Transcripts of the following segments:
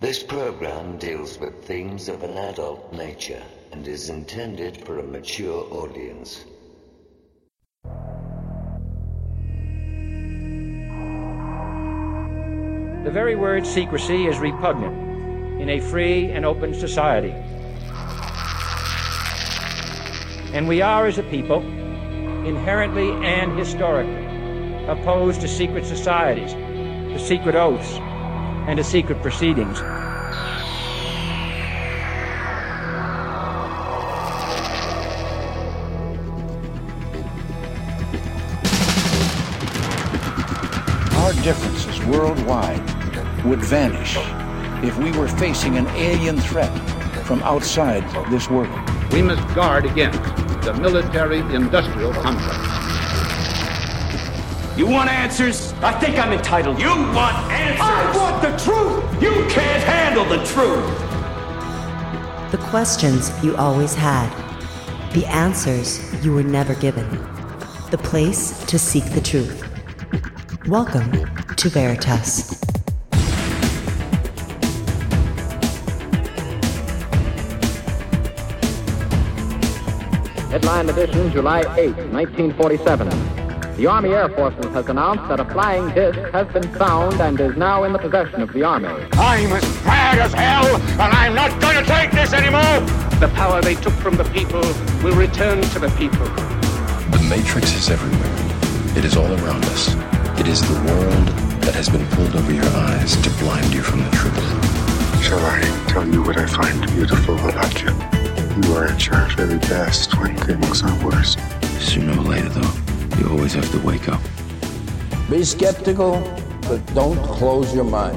This program deals with themes of an adult nature and is intended for a mature audience. The very word secrecy is repugnant in a free and open society. And we are, as a people, inherently and historically opposed to secret societies, to secret oaths, and to secret proceedings. Our differences worldwide would vanish if we were facing an alien threat from outside this world. We must guard against the military industrial complex. You want answers? I think I'm entitled. You want answers? I want the truth! You can't handle the truth! The questions you always had. The answers you were never given. The place to seek the truth. Welcome to Veritas. Headline edition, July 8, 1947. The Army Air Forces has announced that a flying disc has been found and is now in the possession of the Army. I'm as mad as hell, and I'm not going to take this anymore! The power they took from the people will return to the people. The Matrix is everywhere. It is all around us. It is the world that has been pulled over your eyes to blind you from the truth. Shall I tell you what I find beautiful about you? You are at your very best when things are worse. Sooner or later, though, you always have to wake up. Be skeptical, but don't close your mind.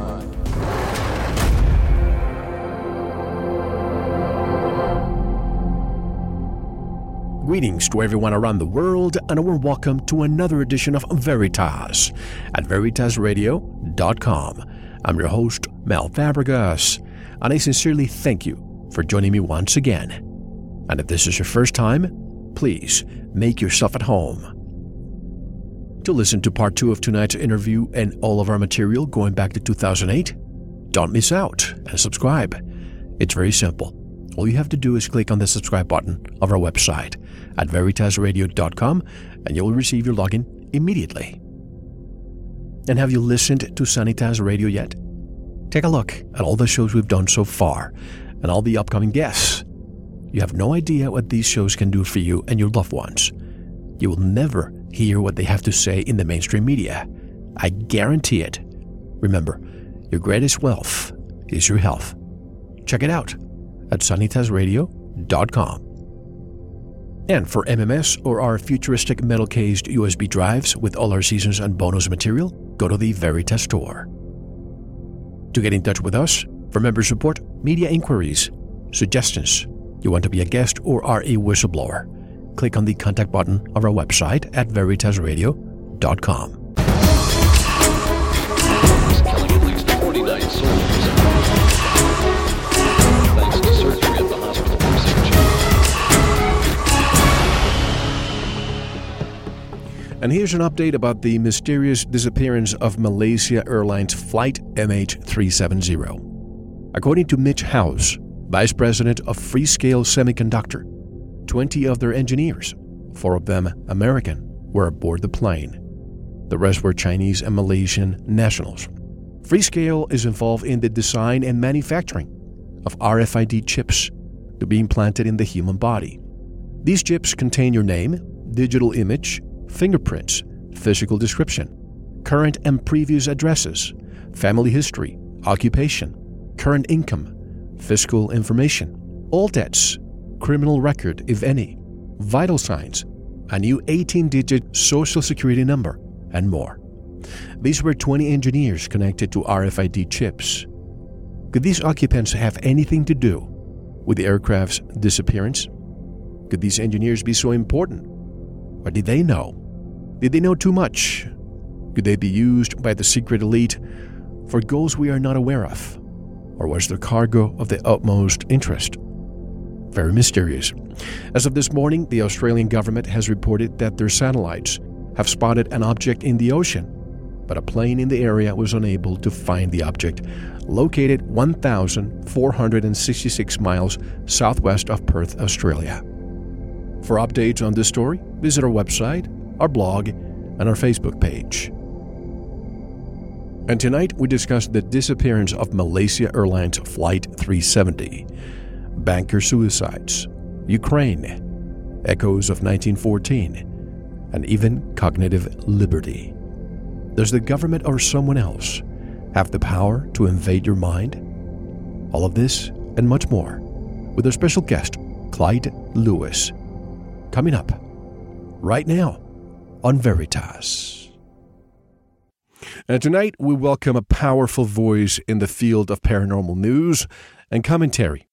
Greetings to everyone around the world, and a warm welcome to another edition of Veritas at VeritasRadio.com. I'm your host, Mel Fabregas, and I sincerely thank you for joining me once again. And if this is your first time, please make yourself at home. To listen to part two of tonight's interview and all of our material going back to 2008, don't miss out and subscribe. It's very simple. All you have to do is click on the subscribe button of our website at veritasradio.com and you'll receive your login immediately. And have you listened to Sanitas Radio yet? Take a look at all the shows we've done so far and all the upcoming guests. You have no idea what these shows can do for you and your loved ones. You will never hear what they have to say in the mainstream media. I guarantee it. Remember, your greatest wealth is your health. Check it out at sanitasradio.com. And for MMS or our futuristic metal cased USB drives with all our seasons and bonus material, go to the Veritas store. To get in touch with us, for member support, media inquiries, suggestions, you want to be a guest or are a whistleblower, click on the contact button of our website at veritasradio.com. Killing at least 49 soldiers. Thanks to surgery at the hospital And here's an update about the mysterious disappearance of Malaysia Airlines Flight MH370. According to Mitch Haws, Vice President of Freescale Semiconductor, 20 of their engineers, four of them American, were aboard the plane. The rest were Chinese and Malaysian nationals. Freescale is involved in the design and manufacturing of RFID chips to be implanted in the human body. These chips contain your name, digital image, fingerprints, physical description, current and previous addresses, family history, occupation, current income, fiscal information, all debts, criminal record, if any, vital signs, a new 18 digit social security number, and more. These were 20 engineers connected to RFID chips. Could these occupants have anything to do with the aircraft's disappearance? Could these engineers be so important? Or did they know? Did they know too much? Could they be used by the secret elite for goals we are not aware of? Or was their cargo of the utmost interest? Very mysterious. As of this morning, the Australian government has reported that their satellites have spotted an object in the ocean, but a plane in the area was unable to find the object, located 1,466 miles southwest of Perth, Australia. For updates on this story, visit our website, our blog, and our Facebook page. And tonight we discuss the disappearance of Malaysia Airlines Flight 370, banker suicides, Ukraine, echoes of 1914, and even cognitive liberty. Does the government or someone else have the power to invade your mind? All of this and much more with our special guest, Clyde Lewis, coming up right now on Veritas. And tonight we welcome a powerful voice in the field of paranormal news and commentary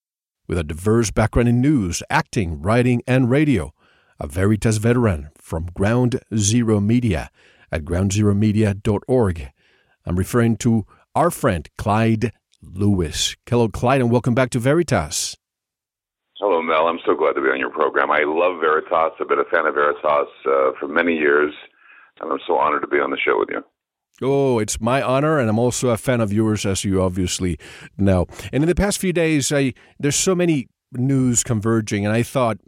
with a diverse background in news, acting, writing, and radio. A Veritas veteran from Ground Zero Media at groundzeromedia.org. I'm referring to our friend Clyde Lewis. Hello, Clyde, and welcome back to Veritas. Hello, Mel. I'm so glad to be on your program. I love Veritas. I've been a fan of Veritas uh, for many years, and I'm so honored to be on the show with you. Oh, it's my honor, and I'm also a fan of yours, as you obviously know. And in the past few days, I, there's so many news converging, and I thought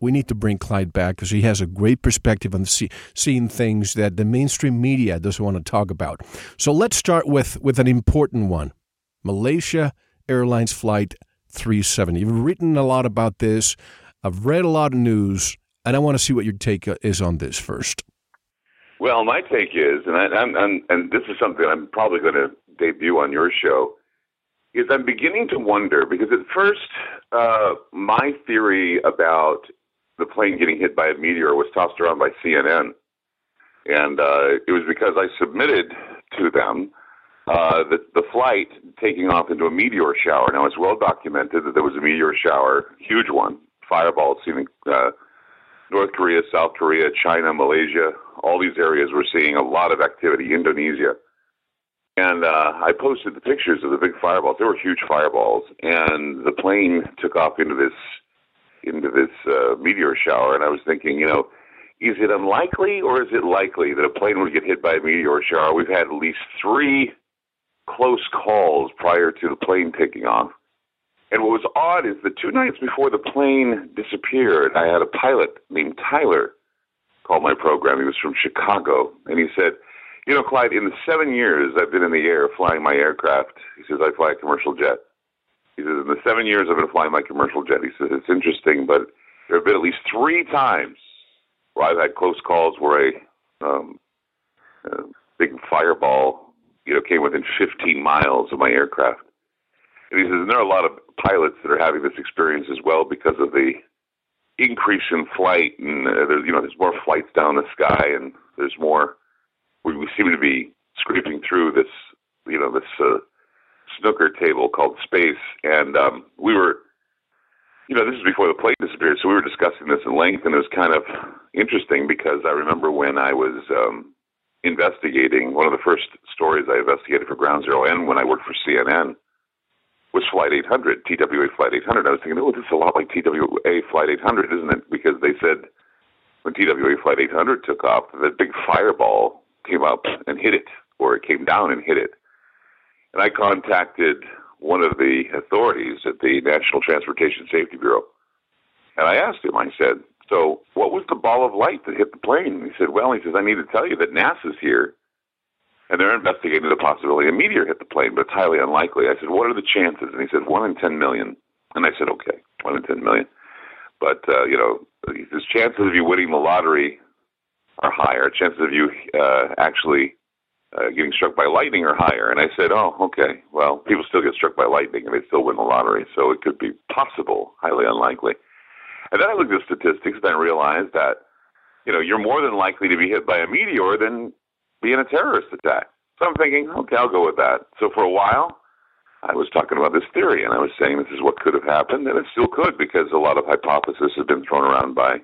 we need to bring Clyde back because he has a great perspective on see, seeing things that the mainstream media doesn't want to talk about. So let's start with with an important one: Malaysia Airlines Flight 370. You've written a lot about this. I've read a lot of news, and I want to see what your take uh, is on this first. Well, my take is, and I, I'm, I'm, and this is something I'm probably going to debut on your show, is I'm beginning to wonder because at first, uh, my theory about the plane getting hit by a meteor was tossed around by CNN, and uh, it was because I submitted to them uh, the, the flight taking off into a meteor shower. Now it's well documented that there was a meteor shower, huge one, fireballs seen in uh, North Korea, South Korea, China, Malaysia, all these areas were seeing a lot of activity. Indonesia. And uh, I posted the pictures of the big fireballs. They were huge fireballs, and the plane took off into this into this uh, meteor shower, and I was thinking, you know, is it unlikely or is it likely that a plane would get hit by a meteor shower? We've had at least three close calls prior to the plane taking off. And what was odd is the two nights before the plane disappeared, I had a pilot named Tyler call my program. He was from Chicago, and he said, "You know, Clyde, in the seven years I've been in the air flying my aircraft, he says I fly a commercial jet. He says, in the seven years I've been flying my commercial jet, he says, it's interesting, but there have been at least three times where I've had close calls where a, um, a big fireball, you know, came within 15 miles of my aircraft. And he says, and there are a lot of pilots that are having this experience as well because of the increase in flight, and uh, there's, you know, there's more flights down the sky, and there's more. We, we seem to be scraping through this, you know, this uh, snooker table called Space, and um, we were, you know, this is before the plane disappeared, so we were discussing this in length, and it was kind of interesting because I remember when I was um, investigating one of the first stories I investigated for Ground Zero, and when I worked for CNN, was Flight 800, TWA Flight 800. I was thinking, oh, this is a lot like TWA Flight 800, isn't it? Because they said when TWA Flight 800 took off, that big fireball came up and hit it, or it came down and hit it. And I contacted one of the authorities at the National Transportation Safety Bureau. And I asked him, I said, so what was the ball of light that hit the plane? He said, well, he says, I need to tell you that NASA's here and they're investigating the possibility a meteor hit the plane, but it's highly unlikely. I said, what are the chances? And he said, one in 10 million. And I said, okay, one in 10 million. But, uh, you know, the chances of you winning the lottery are higher. Chances of you uh, actually uh, getting struck by lightning are higher. And I said, oh, okay. Well, people still get struck by lightning and they still win the lottery, so it could be possible, highly unlikely. And then I looked at statistics and I realized that, you know, you're more than likely to be hit by a meteor than be in a terrorist attack. So I'm thinking, okay, I'll go with that. So for a while, I was talking about this theory and I was saying this is what could have happened, and it still could because a lot of hypotheses have been thrown around by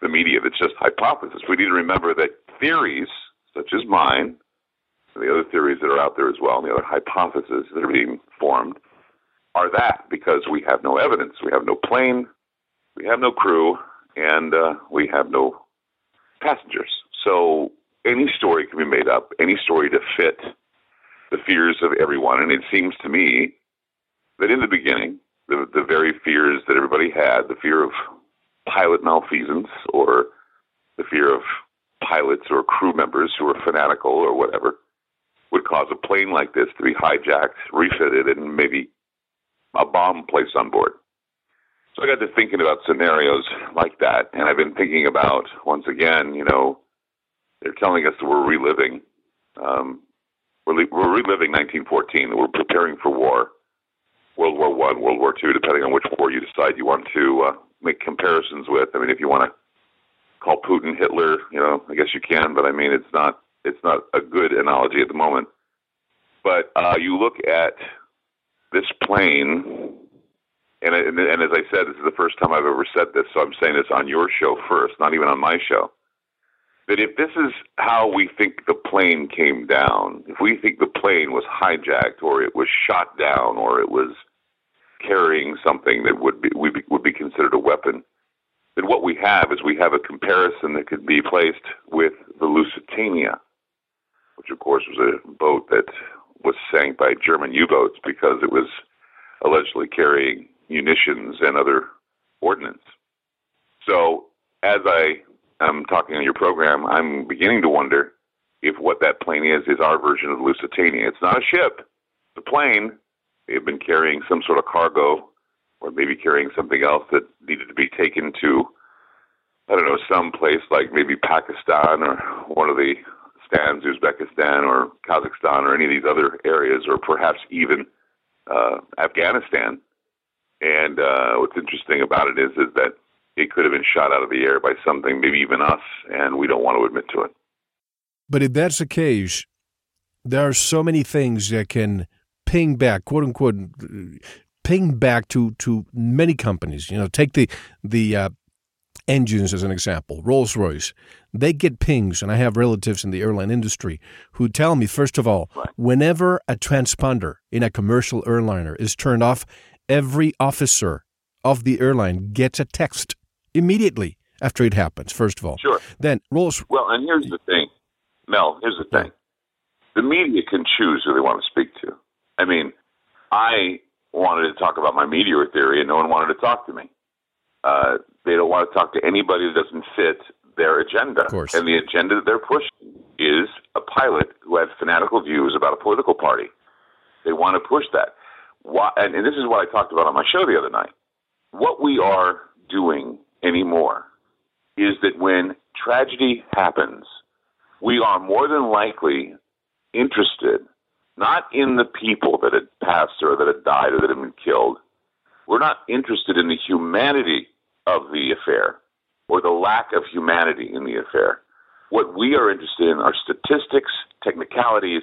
the media that's just hypothesis. We need to remember that theories, such as mine, and the other theories that are out there as well, and the other hypotheses that are being formed, are that because we have no evidence. We have no plane, we have no crew, and uh, we have no passengers. So any story can be made up, any story to fit the fears of everyone. And it seems to me that in the beginning, the, the very fears that everybody had, the fear of pilot malfeasance or the fear of pilots or crew members who were fanatical or whatever, would cause a plane like this to be hijacked, refitted, and maybe a bomb placed on board. So I got to thinking about scenarios like that, and I've been thinking about once again, you know, they're telling us that we're reliving, um, we're, we're reliving 1914. We're preparing for war, World War One, World War Two, depending on which war you decide you want to uh, make comparisons with. I mean, if you want to call Putin Hitler, you know, I guess you can, but I mean, it's not it's not a good analogy at the moment. But uh, you look at this plane, and, and, and as I said, this is the first time I've ever said this, so I'm saying this on your show first, not even on my show. That if this is how we think the plane came down, if we think the plane was hijacked or it was shot down or it was carrying something that would be would be considered a weapon, then what we have is we have a comparison that could be placed with the Lusitania, which of course was a boat that was sank by German U-boats because it was allegedly carrying munitions and other ordnance. So as I am talking on your program, I'm beginning to wonder if what that plane is is our version of Lusitania. It's not a ship, it's a plane. They've been carrying some sort of cargo or maybe carrying something else that needed to be taken to, I don't know, some place like maybe Pakistan or one of the stands, Uzbekistan or Kazakhstan or any of these other areas, or perhaps even uh, Afghanistan. And uh, what's interesting about it is is that it could have been shot out of the air by something, maybe even us, and we don't want to admit to it. But if that's the case, there are so many things that can ping back, quote unquote, ping back to to many companies. You know, take the the uh, engines as an example. Rolls Royce, they get pings, and I have relatives in the airline industry who tell me, first of all, right. whenever a transponder in a commercial airliner is turned off, every officer of the airline gets a text immediately after it happens. First of all, sure. Then Rolls. Well, and here's the thing, Mel. Here's the thing. The media can choose who they want to speak to. I mean, I wanted to talk about my meteor theory, and no one wanted to talk to me. Uh, they don't want to talk to anybody that doesn't fit their agenda. Of course. And the agenda that they're pushing is a pilot who has fanatical views about a political party. They want to push that. Why, and, and this is what I talked about on my show the other night. What we are doing anymore is that when tragedy happens, we are more than likely interested not in the people that had passed or that had died or that had been killed. We're not interested in the humanity of the affair or the lack of humanity in the affair. What we are interested in are statistics, technicalities,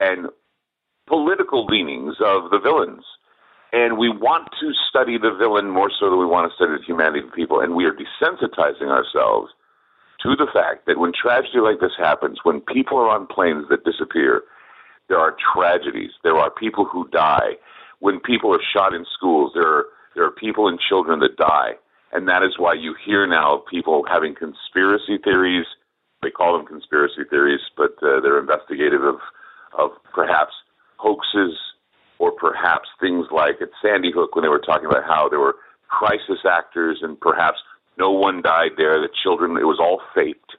and political leanings of the villains. And we want to study the villain more so than we want to study the humanity of people. And we are desensitizing ourselves to the fact that when tragedy like this happens, when people are on planes that disappear, there are tragedies. There are people who die. When people are shot in schools, there are, there are people and children that die. And that is why you hear now of people having conspiracy theories. They call them conspiracy theories, but uh, they're investigative of, of perhaps hoaxes or perhaps things like at Sandy Hook when they were talking about how there were crisis actors and perhaps no one died there, the children, it was all faked.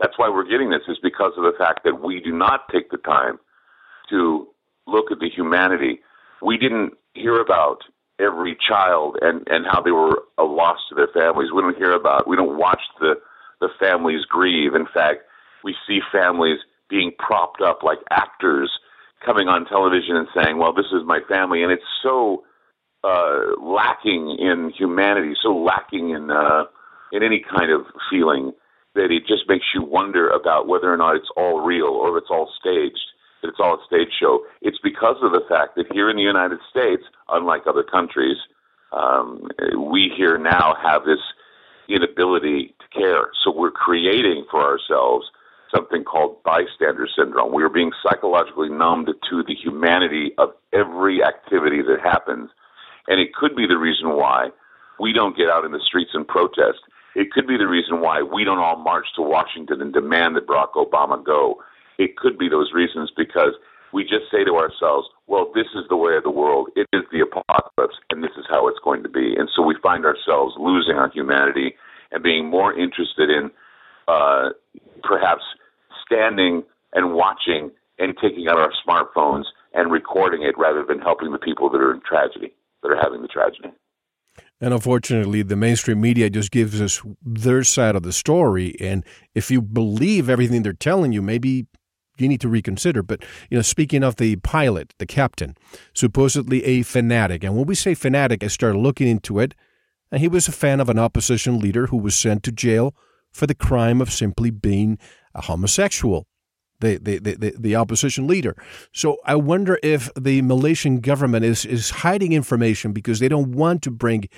That's why we're getting this, is because of the fact that we do not take the time to look at the humanity. We didn't hear about every child and, and how they were a loss to their families. We don't hear about, we don't watch the, the families grieve. In fact, we see families being propped up like actors coming on television and saying, well, this is my family. And it's so uh, lacking in humanity, so lacking in, uh, in any kind of feeling that it just makes you wonder about whether or not it's all real or if it's all staged that it's all a stage show. It's because of the fact that here in the United States, unlike other countries, um, we here now have this inability to care. So we're creating for ourselves something called bystander syndrome. We are being psychologically numbed to the humanity of every activity that happens. And it could be the reason why we don't get out in the streets and protest. It could be the reason why we don't all march to Washington and demand that Barack Obama go. It could be those reasons because we just say to ourselves, well, this is the way of the world. It is the apocalypse, and this is how it's going to be. And so we find ourselves losing our humanity and being more interested in uh, perhaps standing and watching and taking out our smartphones and recording it rather than helping the people that are in tragedy, that are having the tragedy. And unfortunately, the mainstream media just gives us their side of the story. And if you believe everything they're telling you, maybe you need to reconsider. But you know, speaking of the pilot, the captain, supposedly a fanatic, and when we say fanatic, I started looking into it, and he was a fan of an opposition leader who was sent to jail for the crime of simply being a homosexual the, the, the, the opposition leader. So I wonder if the Malaysian government is, is hiding information because they don't want to bring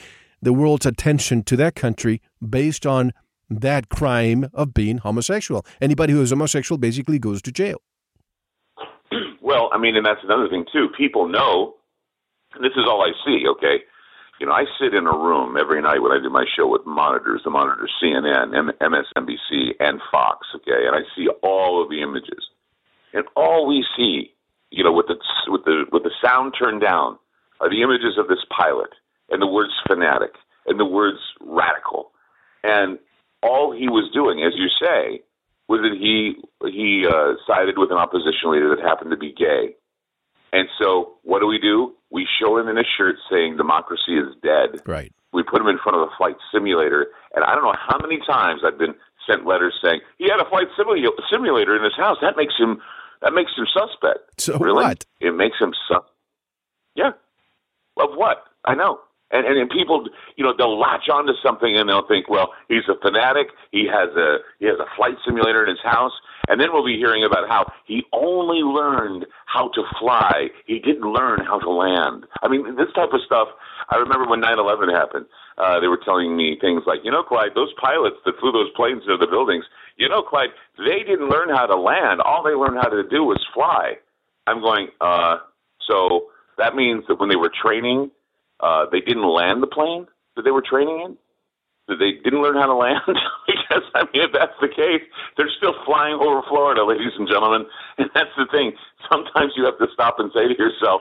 the world's attention to that country based on that crime of being homosexual. Anybody who is homosexual basically goes to jail. Well, I mean, and that's another thing too. People know, and this is all I see. Okay, you know, I sit in a room every night when I do my show with monitors, the monitors CNN, MSNBC, and Fox, okay, and I see all of the images, and all we see, you know, with the with the with the sound turned down, are the images of this pilot and the words fanatic and the words radical, and all he was doing, as you say, was that he he uh, sided with an opposition leader that happened to be gay, and so what do we do? We show him in a shirt saying democracy is dead. Right. We put him in front of a flight simulator, and I don't know how many times I've been sent letters saying he had a flight simulator in his house. That makes him that makes him suspect. So really? what? It makes him sus. Yeah. Of what? I know. And, and and people, you know, they'll latch onto something and they'll think, well, he's a fanatic. He has a he has a flight simulator in his house, and then we'll be hearing about how he only learned how to fly. He didn't learn how to land. I mean, this type of stuff. I remember when 9/11 happened. Uh, they were telling me things like, you know, Clyde, those pilots that flew those planes into the buildings, you know, Clyde, they didn't learn how to land. All they learned how to do was fly. I'm going, uh, so that means that when they were training uh, they didn't land the plane that they were training in? That they didn't learn how to land? because, I mean, if that's the case, they're still flying over Florida, ladies and gentlemen. And that's the thing. Sometimes you have to stop and say to yourself,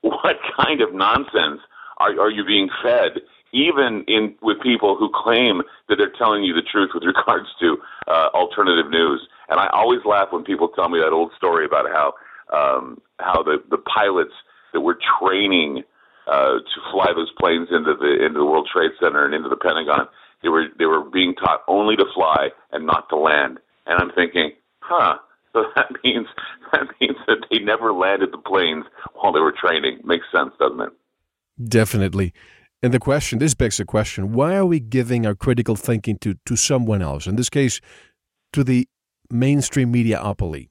what kind of nonsense are, are you being fed even in with people who claim that they're telling you the truth with regards to uh, alternative news. And I always laugh when people tell me that old story about how um, how the the pilots that were training uh, to fly those planes into the into the World Trade Center and into the Pentagon. They were they were being taught only to fly and not to land. And I'm thinking, huh. So that means that means that they never landed the planes while they were training. Makes sense, doesn't it? Definitely. And the question, this begs the question: Why are we giving our critical thinking to to someone else? In this case, to the mainstream media mediaopoly.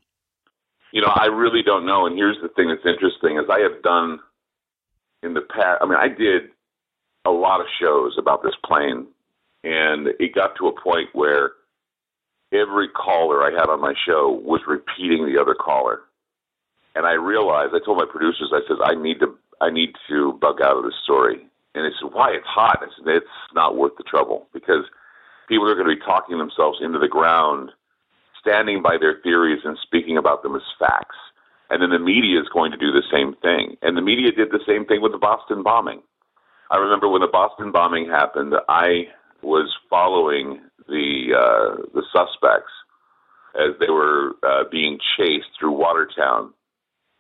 You know, I really don't know. And here's the thing that's interesting: is I have done in the past. I mean, I did a lot of shows about this plane, and it got to a point where every caller I had on my show was repeating the other caller. And I realized, I told my producers, I said, I need to, I need to bug out of this story. And they said, why? It's hot. I said, it's not worth the trouble because people are going to be talking themselves into the ground, standing by their theories and speaking about them as facts. And then the media is going to do the same thing. And the media did the same thing with the Boston bombing. I remember when the Boston bombing happened, I was following the uh, the suspects as they were uh, being chased through Watertown,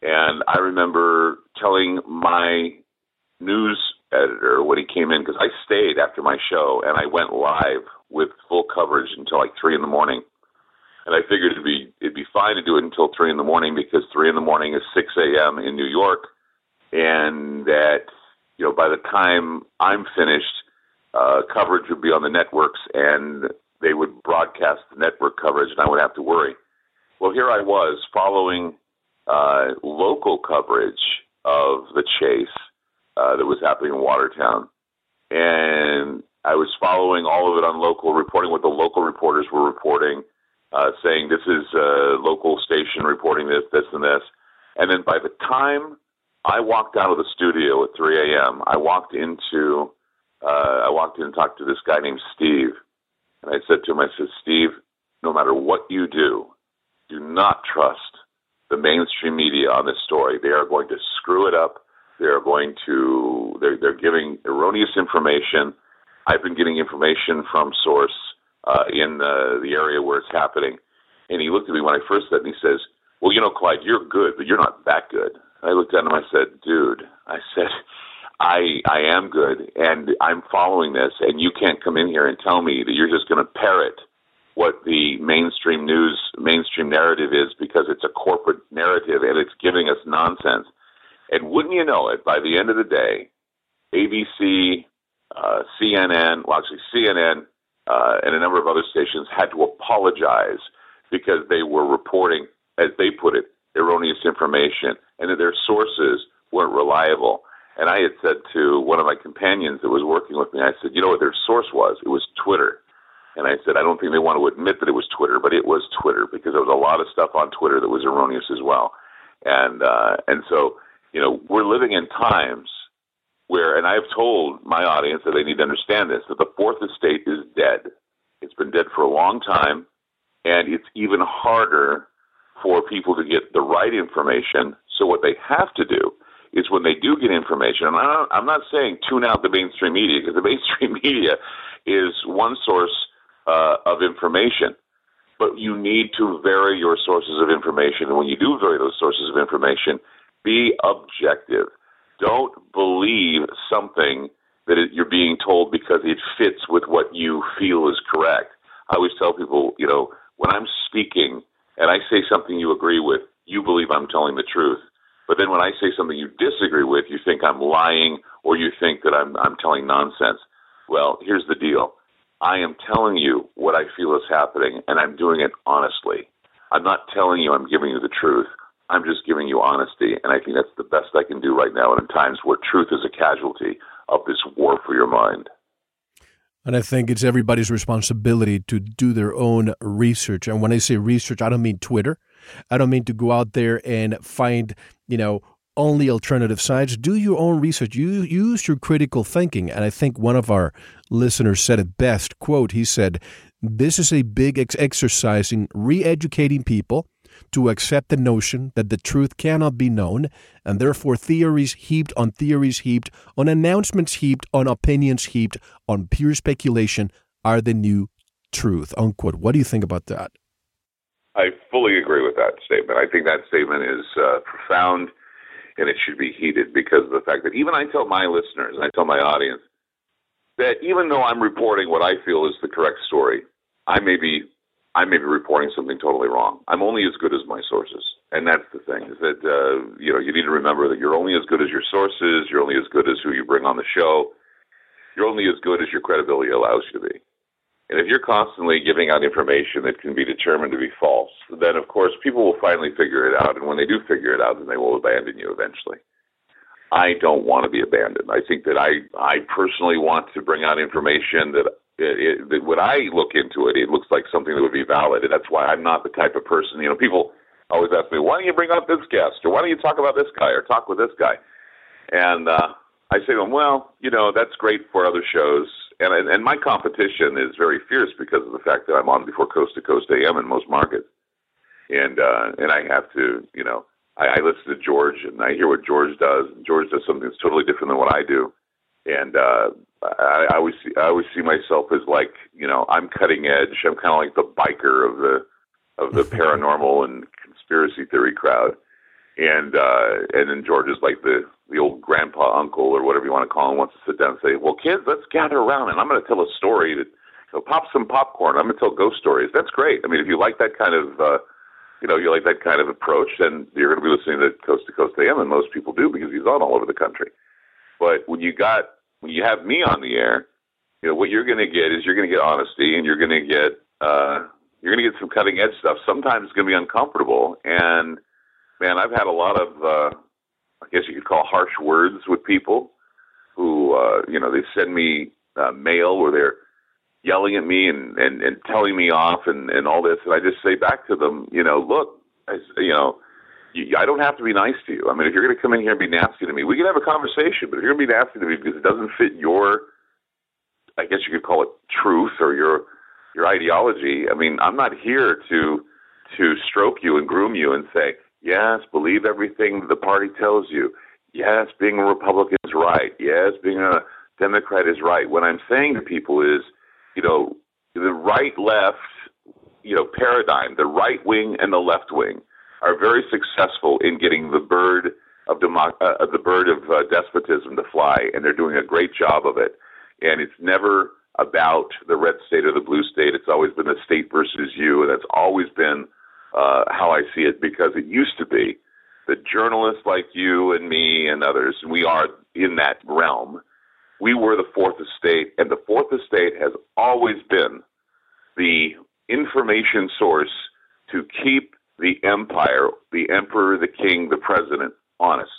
and I remember telling my news editor when he came in because I stayed after my show and I went live with full coverage until like three in the morning and I figured it'd be it'd be fine to do it until three in the morning because three in the morning is six a.m. in New York, and that you know by the time I'm finished, uh, coverage would be on the networks and they would broadcast the network coverage, and I would have to worry. Well, here I was following uh, local coverage of the chase uh, that was happening in Watertown, and I was following all of it on local reporting what the local reporters were reporting uh, saying this is a local station reporting this, this, and this. And then by the time I walked out of the studio at 3 a.m., I walked into, uh, I walked in and talked to this guy named Steve, And I said to him, I said, Steve, no matter what you do, do not trust the mainstream media on this story. They are going to screw it up. They are going to, they're, they're giving erroneous information. I've been getting information from source uh, in uh, the area where it's happening. And he looked at me when I first said and he says, Well, you know, Clyde, you're good, but you're not that good. I looked at him, I said, Dude, I said, I I am good and I'm following this and you can't come in here and tell me that you're just gonna parrot what the mainstream news mainstream narrative is because it's a corporate narrative and it's giving us nonsense. And wouldn't you know it, by the end of the day, ABC, uh, CNN, well actually CNN, uh, and a number of other stations had to apologize because they were reporting, as they put it, erroneous information and that their sources weren't reliable. And I had said to one of my companions that was working with me, I said, you know what their source was? It was Twitter. And I said, I don't think they want to admit that it was Twitter, but it was Twitter because there was a lot of stuff on Twitter that was erroneous as well. And uh, and so, you know, we're living in times where, and I've told my audience that they need to understand this, that the fourth estate is dead. It's been dead for a long time, and it's even harder for people to get the right information. So what they have to do is when they do get information, and I'm not saying tune out the mainstream media because the mainstream media is one source uh, of information, but you need to vary your sources of information. And when you do vary those sources of information, be objective. Don't believe something that it, you're being told because it fits with what you feel is correct. I always tell people, you know, when I'm speaking and I say something you agree with, you believe I'm telling the truth. But then when I say something you disagree with, you think I'm lying or you think that I'm I'm telling nonsense. Well, here's the deal. I am telling you what I feel is happening and I'm doing it honestly. I'm not telling you I'm giving you the truth. I'm just giving you honesty, and I think that's the best I can do right now And in times where truth is a casualty of this war for your mind. And I think it's everybody's responsibility to do their own research. And when I say research, I don't mean Twitter. I don't mean to go out there and find, you know, only alternative sites. Do your own research. You use your critical thinking. And I think one of our listeners said it best. Quote, he said, This is a big ex- exercise in re educating people to accept the notion that the truth cannot be known, and therefore theories heaped on theories heaped, on announcements heaped, on opinions heaped, on pure speculation are the new truth. Unquote. What do you think about that? I fully agree with that statement. I think that statement is uh, profound and it should be heeded because of the fact that even I tell my listeners, and I tell my audience, that even though I'm reporting what I feel is the correct story, I may be I may be reporting something totally wrong. I'm only as good as my sources, and that's the thing. Is that uh, you know you need to remember that you're only as good as your sources. You're only as good as who you bring on the show. You're only as good as your credibility allows you to be. And if you're constantly giving out information that can be determined to be false, then of course people will finally figure it out. And when they do figure it out, then they will abandon you eventually. I don't want to be abandoned. I think that I, I personally want to bring out information that it, it, when I look into it, it looks like something that would be valid, and that's why I'm not the type of person. You know, people always ask me, "Why don't you bring up this guest?" or "Why don't you talk about this guy?" or "Talk with this guy?" And uh, I say to them, "Well, you know, that's great for other shows, and and my competition is very fierce because of the fact that I'm on before Coast to Coast AM in most markets, and uh, and I have to, you know." I, I listen to George and I hear what George does. George does something that's totally different than what I do, and uh, I, I always see, I always see myself as like you know I'm cutting edge. I'm kind of like the biker of the of the paranormal and conspiracy theory crowd, and uh, and then George is like the the old grandpa uncle or whatever you want to call him wants to sit down and say, well, kids, let's gather around and I'm going to tell a story that know, pop some popcorn. I'm going to tell ghost stories. That's great. I mean, if you like that kind of uh, you know, you like that kind of approach, then you're going to be listening to Coast to Coast AM, and most people do because he's on all over the country. But when you got when you have me on the air, you know what you're going to get is you're going to get honesty, and you're going to get uh, you're going to get some cutting edge stuff. Sometimes it's going to be uncomfortable, and man, I've had a lot of uh, I guess you could call harsh words with people who uh, you know they send me uh, mail where they're yelling at me and and and telling me off and and all this, and I just say back to them, you know, look, I, you know I don't have to be nice to you. I mean, if you're going to come in here and be nasty to me, we can have a conversation. But if you're going to be nasty to me because it doesn't fit your, I guess you could call it truth or your your ideology. I mean, I'm not here to to stroke you and groom you and say, yes, believe everything the party tells you. Yes, being a Republican is right. Yes, being a Democrat is right. What I'm saying to people is, you know, the right left, you know, paradigm, the right wing and the left wing are very successful in getting the bird of democ- uh, the bird of uh, despotism to fly, and they're doing a great job of it. And it's never about the red state or the blue state. It's always been the state versus you, and that's always been uh, how I see it because it used to be that journalists like you and me and others, and we are in that realm, we were the fourth estate, and the fourth estate has always been the information source to keep the empire, the emperor, the king, the president honest.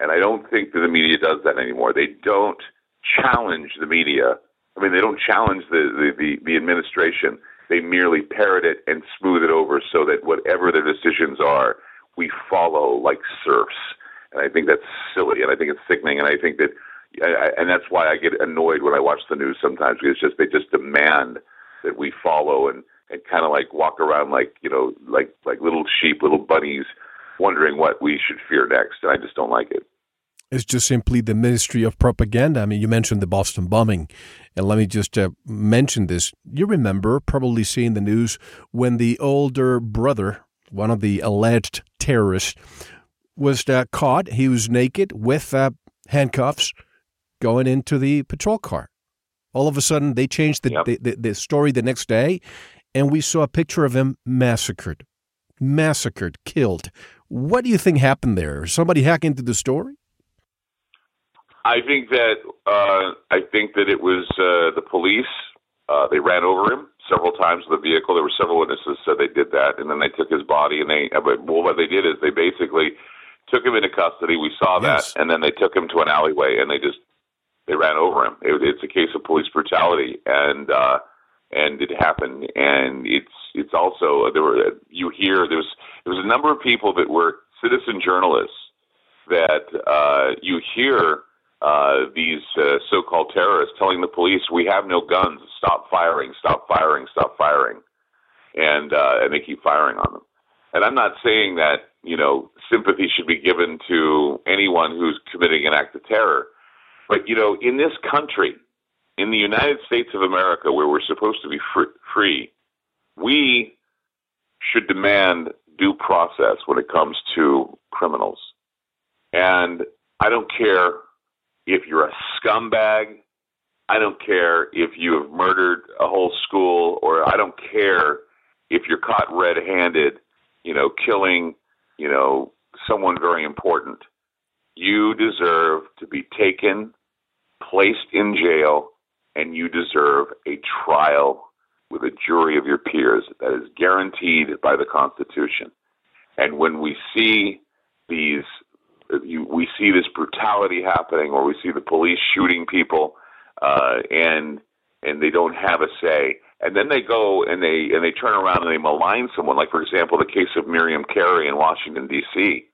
And I don't think that the media does that anymore. They don't challenge the media. I mean, they don't challenge the, the, the, the administration. They merely parrot it and smooth it over so that whatever their decisions are, we follow like serfs. And I think that's silly, and I think it's sickening, and I think that, I, and that's why I get annoyed when I watch the news sometimes because it's just they just demand that we follow and and kind of like walk around like you know like like little sheep, little bunnies, wondering what we should fear next. And I just don't like it. It's just simply the Ministry of Propaganda. I mean, you mentioned the Boston bombing, and let me just uh, mention this. You remember probably seeing the news when the older brother, one of the alleged terrorists, was uh, caught. He was naked with uh, handcuffs going into the patrol car. All of a sudden, they changed the, yep. the, the, the story the next day, and we saw a picture of him massacred, massacred, killed. What do you think happened there? Somebody hack into the story? I think that uh, I think that it was uh, the police. Uh, they ran over him several times with a vehicle. There were several witnesses said they did that, and then they took his body and they. Well, what they did is they basically took him into custody. We saw yes. that, and then they took him to an alleyway and they just they ran over him. It, it's a case of police brutality, and uh, and it happened. And it's it's also there were you hear there's there was a number of people that were citizen journalists that uh, you hear uh, these uh, so-called terrorists telling the police, "We have no guns. Stop firing! Stop firing! Stop firing!" And uh, and they keep firing on them. And I'm not saying that you know sympathy should be given to anyone who's committing an act of terror, but you know in this country, in the United States of America, where we're supposed to be free, we should demand due process when it comes to criminals. And I don't care if you're a scumbag. I don't care if you have murdered a whole school, or I don't care if you're caught red-handed, you know, killing, you know, someone very important. You deserve to be taken, placed in jail, and you deserve a trial with a jury of your peers that is guaranteed by the Constitution. And when we see these you, we see this brutality happening, or we see the police shooting people, uh, and and they don't have a say. And then they go and they and they turn around and they malign someone. Like for example, the case of Miriam Carey in Washington D.C.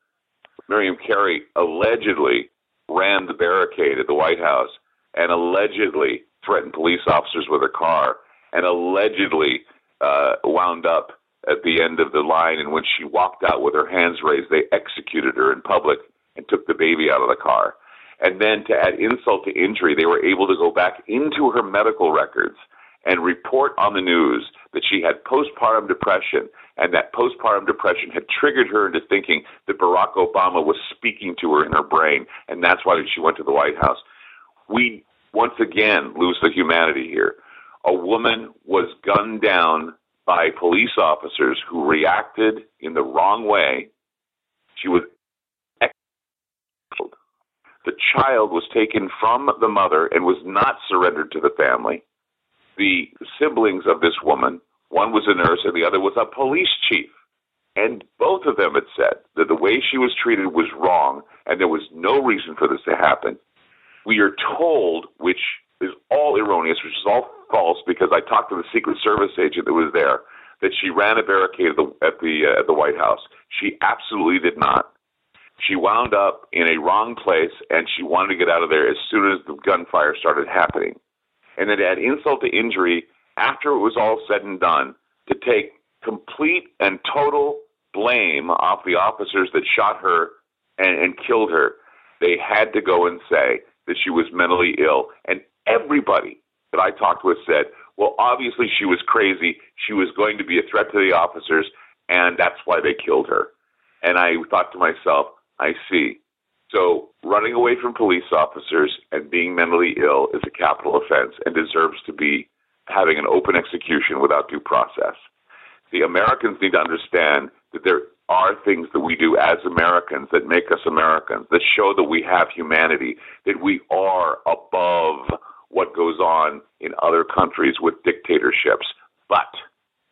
Miriam Carey allegedly ran the barricade at the White House and allegedly threatened police officers with her car and allegedly uh, wound up at the end of the line. And when she walked out with her hands raised, they executed her in public and took the baby out of the car. And then to add insult to injury, they were able to go back into her medical records and report on the news that she had postpartum depression and that postpartum depression had triggered her into thinking that Barack Obama was speaking to her in her brain, and that's why she went to the White House. We once again lose the humanity here. A woman was gunned down by police officers who reacted in the wrong way. She was the child was taken from the mother and was not surrendered to the family. The siblings of this woman, one was a nurse and the other was a police chief. And both of them had said that the way she was treated was wrong and there was no reason for this to happen. We are told, which is all erroneous, which is all false, because I talked to the Secret Service agent that was there, that she ran a barricade at the at the, uh, at the White House. She absolutely did not. She wound up in a wrong place and she wanted to get out of there as soon as the gunfire started happening. And then to add insult to injury, after it was all said and done, to take complete and total blame off the officers that shot her and, and killed her. They had to go and say that she was mentally ill. And everybody that I talked with said, well, obviously she was crazy. She was going to be a threat to the officers, and that's why they killed her. And I thought to myself, I see. So running away from police officers and being mentally ill is a capital offense and deserves to be having an open execution without due process. The Americans need to understand that there are things that we do as Americans that make us Americans, that show that we have humanity, that we are above what goes on in other countries with dictatorships. But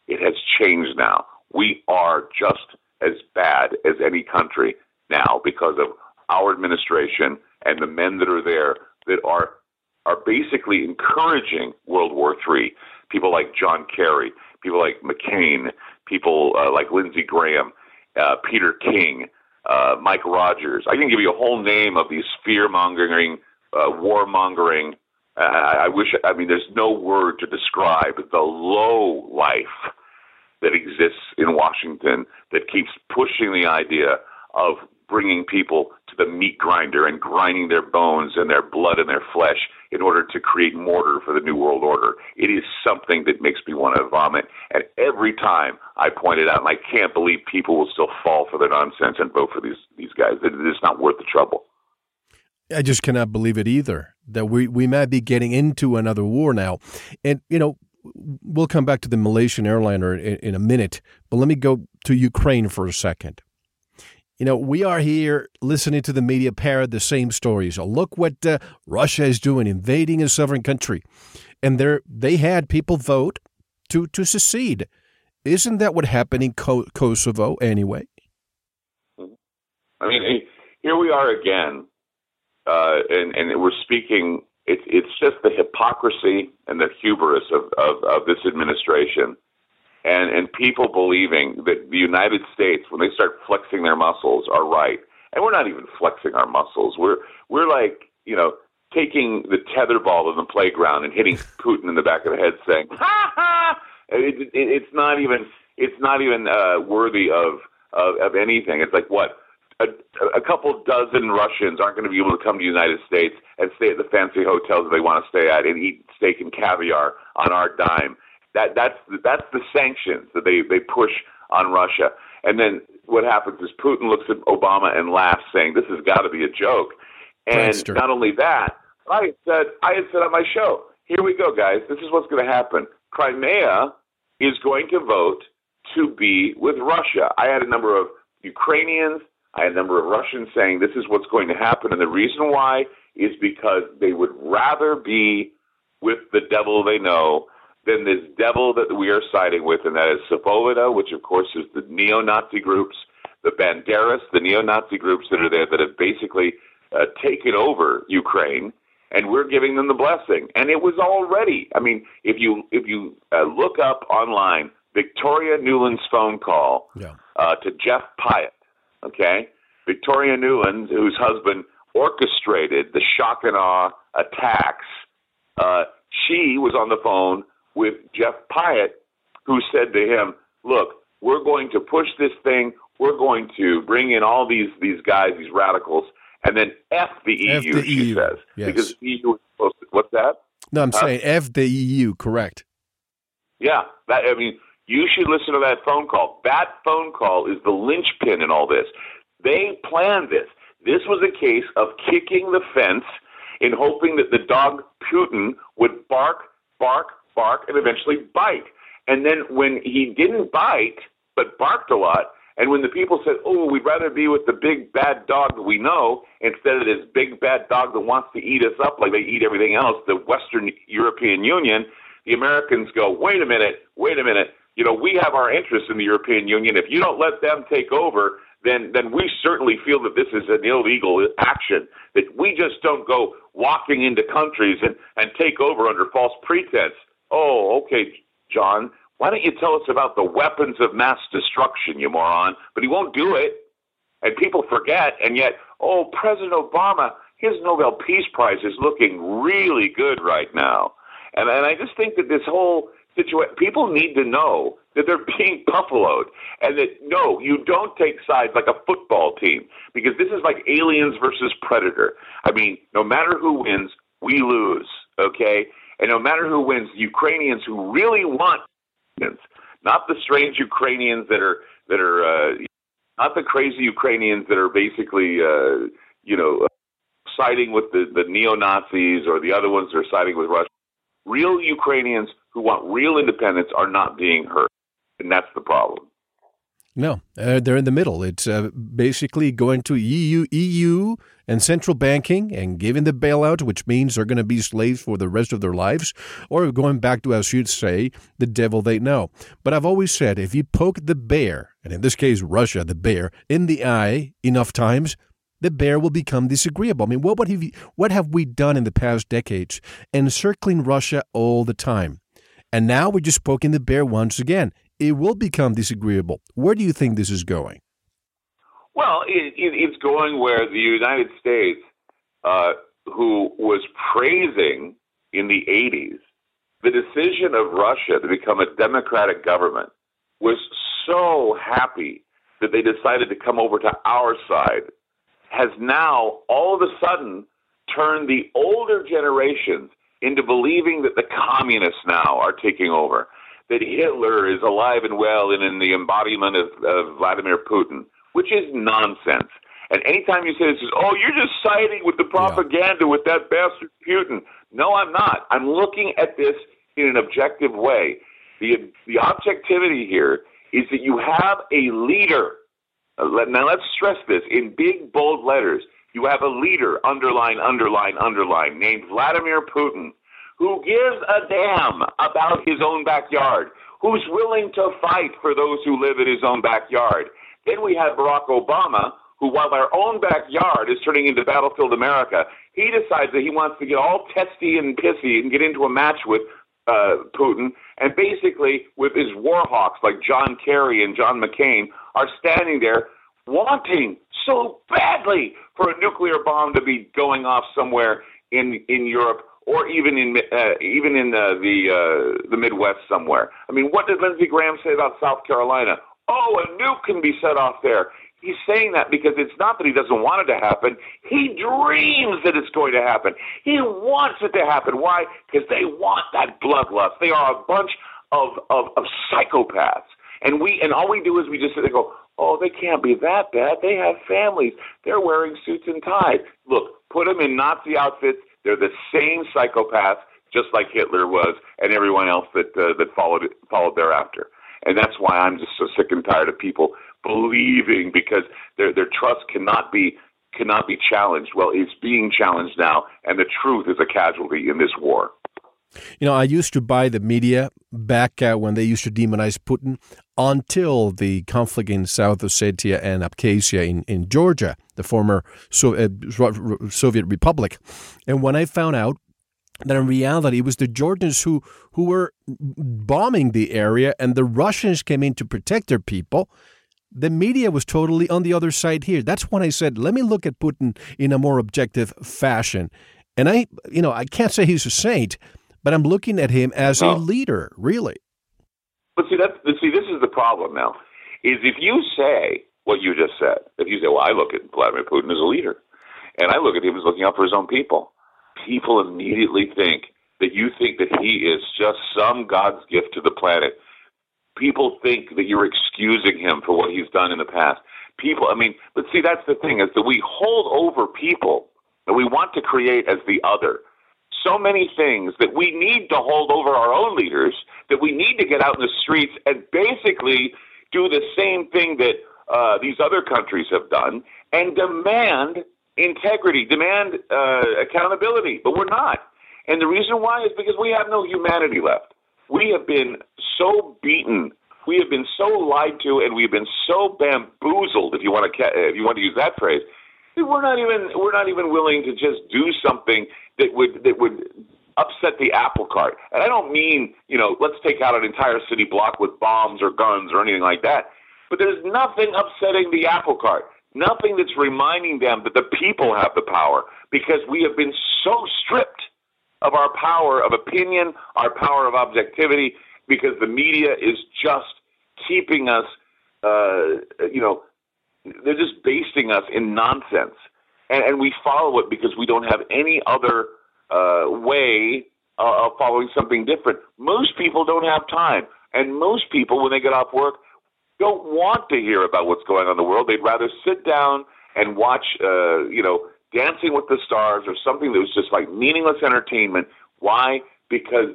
it has changed now. We are just as bad as any country now because of our administration and the men that are there that are are basically encouraging World War III. People like John Kerry, people like McCain, people uh, like Lindsey Graham, uh, Peter King, uh, Mike Rogers. I can give you a whole name of these fear mongering, uh, war mongering. Uh, I wish, I mean, there's no word to describe the low life that exists in Washington that keeps pushing the idea of bringing people to the meat grinder and grinding their bones and their blood and their flesh in order to create mortar for the New World Order. It is something that makes me want to vomit. And every time I point it out, and I can't believe people will still fall for the nonsense and vote for these, these guys. It is not worth the trouble. I just cannot believe it either that we, we might be getting into another war now. And, you know, we'll come back to the Malaysian airliner in, in a minute, but let me go to Ukraine for a second. You know, we are here listening to the media parrot the same stories. Oh, look what uh, Russia is doing, invading a sovereign country, and they they had people vote to to secede. Isn't that what happened in Kosovo anyway? I mean, here we are again, uh, and and we're speaking. It's it's just the hypocrisy and the hubris of, of, of this administration and and people believing that the United States, when they start flexing their muscles, are right. And we're not even flexing our muscles. We're we're like you know taking the tetherball in the playground and hitting Putin in the back of the head, saying ha ha. It, it, it's not even it's not even uh, worthy of, of of anything. It's like what a, a couple dozen Russians aren't going to be able to come to the United States and stay at the fancy hotels that they want to stay at and eat steak and caviar on our dime that that's that's the sanctions that they they push on Russia. And then what happens is Putin looks at Obama and laughs, saying, "This has got to be a joke." And Prankster. not only that, I said I had said on my show, "Here we go, guys. This is what's going to happen. Crimea is going to vote to be with Russia." I had a number of Ukrainians, I had a number of Russians saying this is what's going to happen, and the reason why is because they would rather be with the devil they know than this devil that we are siding with, and that is Svoboda, which of course is the neo-Nazi groups, the Banderas, the neo-Nazi groups that are there that have basically uh, taken over Ukraine, and we're giving them the blessing. And it was already. I mean, if you if you uh, look up online, Victoria Nuland's phone call yeah. uh, to Jeff Pyatt, okay, Victoria Nuland, whose husband orchestrated the shock and awe attacks. Uh, she was on the phone with Jeff Pyatt, who said to him, "Look, we're going to push this thing. We're going to bring in all these these guys, these radicals, and then f the EU." F the she EU. says yes. because EU is supposed to. What's that? No, I'm huh? saying f the EU. Correct. Yeah, that I mean, you should listen to that phone call. That phone call is the linchpin in all this. They planned this. This was a case of kicking the fence in hoping that the dog Putin would bark, bark, bark, and eventually bite. And then when he didn't bite, but barked a lot, and when the people said, oh, we'd rather be with the big bad dog that we know instead of this big bad dog that wants to eat us up like they eat everything else, the Western European Union, the Americans go, wait a minute, wait a minute. You know, we have our interests in the European Union. If you don't let them take over, then then we certainly feel that this is an illegal action. That we just don't go walking into countries and and take over under false pretense. Oh, okay, John. Why don't you tell us about the weapons of mass destruction, you moron? But he won't do it. And people forget, and yet, oh, President Obama, his Nobel Peace Prize is looking really good right now. And, and I just think that this whole situation. People need to know that they're being buffaloed and that no, you don't take sides like a football team because this is like aliens versus predator. I mean, no matter who wins, we lose, okay? And no matter who wins, Ukrainians who really want independence. not the strange Ukrainians that are that are uh, not the crazy Ukrainians that are basically uh, you know siding with the the neo Nazis or the other ones that are siding with Russia. Real Ukrainians who want real independence are not being hurt, and that's the problem. No, uh, they're in the middle. It's uh, basically going to EU, EU, and central banking and giving the bailout, which means they're going to be slaves for the rest of their lives, or going back to, as you'd say, the devil they know. But I've always said, if you poke the bear, and in this case Russia, the bear, in the eye enough times, the bear will become disagreeable. I mean, what, what, have, you, what have we done in the past decades? Encircling Russia all the time. And now we're just poking the bear once again. It will become disagreeable. Where do you think this is going? Well, it, it, it's going where the United States, uh, who was praising in the 80s the decision of Russia to become a democratic government, was so happy that they decided to come over to our side, has now all of a sudden turned the older generations into believing that the communists now are taking over, that Hitler is alive and well and in the embodiment of, of Vladimir Putin, which is nonsense. And anytime you say this, is, oh, you're just siding with the propaganda yeah. with that bastard Putin. No, I'm not. I'm looking at this in an objective way. The the objectivity here is that you have a leader. Uh, now let's stress this in big bold letters you have a leader, underline, underline, underline, named Vladimir Putin, who gives a damn about his own backyard, who's willing to fight for those who live in his own backyard. Then we have Barack Obama, who, while our own backyard is turning into battlefield America, he decides that he wants to get all testy and pissy and get into a match with uh, Putin, and basically, with his war hawks like John Kerry and John McCain, are standing there wanting so badly for a nuclear bomb to be going off somewhere in in Europe or even in uh, even in uh, the uh, the Midwest somewhere. I mean, what did Lindsey Graham say about South Carolina? Oh, a nuke can be set off there. He's saying that because it's not that he doesn't want it to happen. He dreams that it's going to happen. He wants it to happen. Why? Because they want that bloodlust. They are a bunch of, of, of psychopaths. And we and all we do is we just sit there and go, Oh, they can't be that bad. They have families. They're wearing suits and ties. Look, put them in Nazi outfits. They're the same psychopaths, just like Hitler was, and everyone else that uh, that followed followed thereafter. And that's why I'm just so sick and tired of people believing because their their trust cannot be cannot be challenged. Well, it's being challenged now, and the truth is a casualty in this war. You know, I used to buy the media back uh, when they used to demonize Putin until the conflict in South Ossetia and Abkhazia in, in Georgia, the former Soviet, uh, Soviet Republic. And when I found out that in reality it was the Georgians who, who were bombing the area and the Russians came in to protect their people, the media was totally on the other side here. That's when I said, let me look at Putin in a more objective fashion. And I, you know, I can't say he's a saint, but I'm looking at him as a leader, really. But see, that's see, this is the problem now. Is if you say what you just said, if you say, "Well, I look at Vladimir Putin as a leader, and I look at him as looking out for his own people," people immediately think that you think that he is just some God's gift to the planet. People think that you're excusing him for what he's done in the past. People, I mean, but see, that's the thing is that we hold over people that we want to create as the other so many things that we need to hold over our own leaders, that we need to get out in the streets and basically do the same thing that uh, these other countries have done and demand integrity, demand uh, accountability. But we're not. And the reason why is because we have no humanity left. We have been so beaten. We have been so lied to, and we've been so bamboozled. If you want to, if you want to use that phrase, we're not even we're not even willing to just do something that would that would upset the apple cart. And I don't mean, you know, let's take out an entire city block with bombs or guns or anything like that. But there's nothing upsetting the apple cart. Nothing that's reminding them that the people have the power because we have been so stripped of our power of opinion, our power of objectivity, because the media is just keeping us, uh, you know, they're just basting us in nonsense, and, and we follow it because we don't have any other uh, way uh, of following something different. Most people don't have time, and most people, when they get off work, don't want to hear about what's going on in the world. They'd rather sit down and watch, uh, you know, Dancing with the Stars or something that was just like meaningless entertainment. Why? Because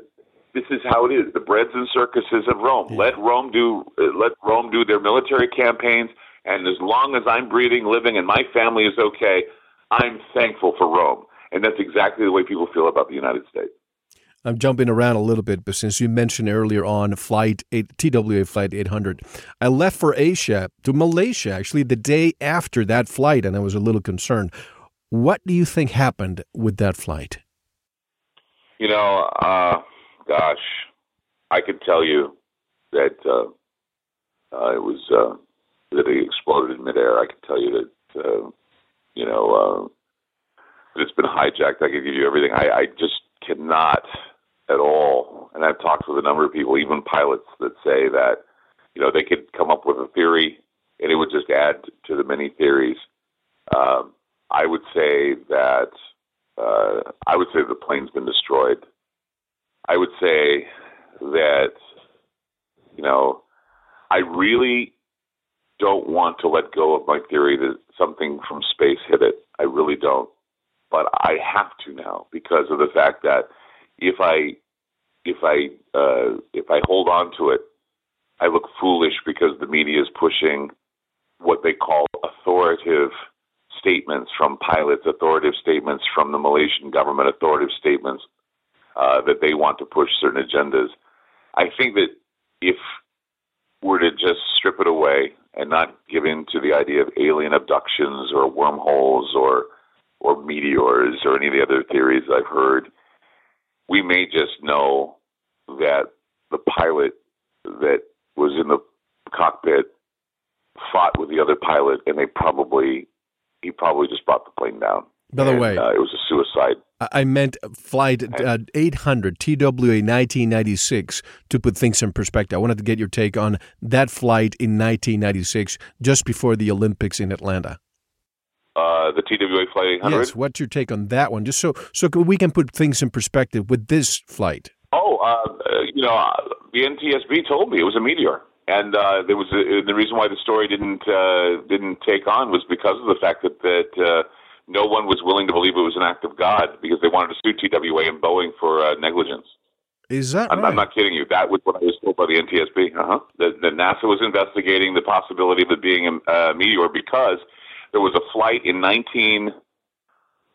this is how it is. The breads and circuses of Rome. Yeah. Let Rome do. Uh, let Rome do their military campaigns. And as long as I'm breathing, living, and my family is okay, I'm thankful for Rome. And that's exactly the way people feel about the United States. I'm jumping around a little bit, but since you mentioned earlier on flight eight, TWA flight 800, I left for Asia to Malaysia actually the day after that flight, and I was a little concerned. What do you think happened with that flight? You know, uh, gosh, I could tell you that uh, uh, it was uh, that it exploded in midair. I could tell you that uh, you know uh, it's been hijacked. I could give you everything. I, I just cannot at all. And I've talked with a number of people, even pilots, that say that you know they could come up with a theory and it would just add to the many theories. Um, I would say that uh, I would say the plane's been destroyed. I would say that you know I really don't want to let go of my theory that something from space hit it. I really don't, but I have to now because of the fact that if I if I uh, if I hold on to it, I look foolish because the media is pushing what they call authoritative statements from pilots, authoritative statements from the Malaysian government, authoritative statements uh, that they want to push certain agendas. I think that if we're to just strip it away and not give in to the idea of alien abductions or wormholes or or meteors or any of the other theories I've heard, we may just know that the pilot that was in the cockpit fought with the other pilot, and they probably he probably just brought the plane down. By the and, way, uh, it was a suicide. I meant flight uh, 800 TWA 1996 to put things in perspective. I wanted to get your take on that flight in 1996, just before the Olympics in Atlanta. Uh, the TWA flight 800. Yes, what's your take on that one? Just so so we can put things in perspective with this flight. Oh, uh, you know, the NTSB told me it was a meteor and uh, there was a, the reason why the story didn't uh, didn't take on was because of the fact that that uh, no one was willing to believe it was an act of God because they wanted to sue TWA and Boeing for uh, negligence. Is that I'm, right? I'm not kidding you. That was what I was told by the NTSB. Uh-huh. That, that NASA was investigating the possibility of it being a uh, meteor because there was a flight in 1995,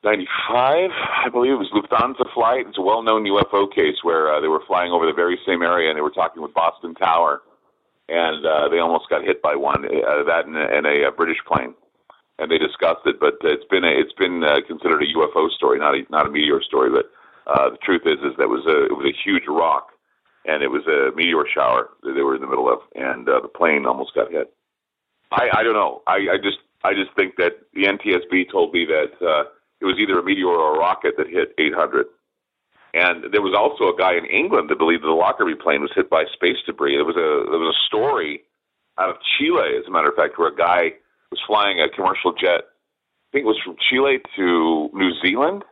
I believe it was Lufthansa flight. It's a well-known UFO case where uh, they were flying over the very same area and they were talking with Boston Tower and uh, they almost got hit by one. Uh, that and, and a, a British plane, and they discussed it. But it's been a, it's been uh, considered a UFO story, not a not a meteor story. But uh, the truth is, is that was a it was a huge rock, and it was a meteor shower that they were in the middle of, and uh, the plane almost got hit. I I don't know. I I just I just think that the NTSB told me that uh, it was either a meteor or a rocket that hit 800. And there was also a guy in England that believed the Lockerbie plane was hit by space debris. There was a there was a story out of Chile, as a matter of fact, where a guy was flying a commercial jet. I think it was from Chile to New Zealand,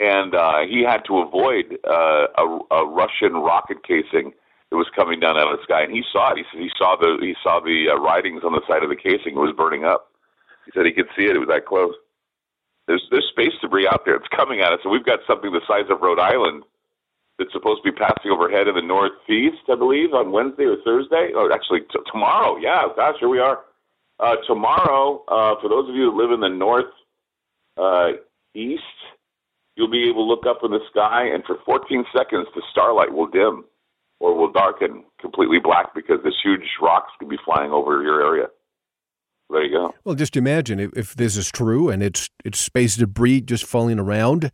and uh, he had to avoid uh, a, a Russian rocket casing that was coming down out of the sky, and he saw it. He said he saw the he saw the uh, writings on the side of the casing. It was burning up. He said he could see it. It was that close. There's there's space debris out there. It's coming at us, and we've got something the size of Rhode Island that's supposed to be passing overhead in the northeast, I believe, on Wednesday or Thursday. Oh, actually, t- tomorrow. Yeah, gosh, here we are. Uh, tomorrow, uh, for those of you that live in the north uh, east, you'll be able to look up in the sky, and for 14 seconds, the starlight will dim or will darken completely black because this huge rocks could be flying over your area there you go. Well, just imagine if, if this is true and it's it's space debris just falling around,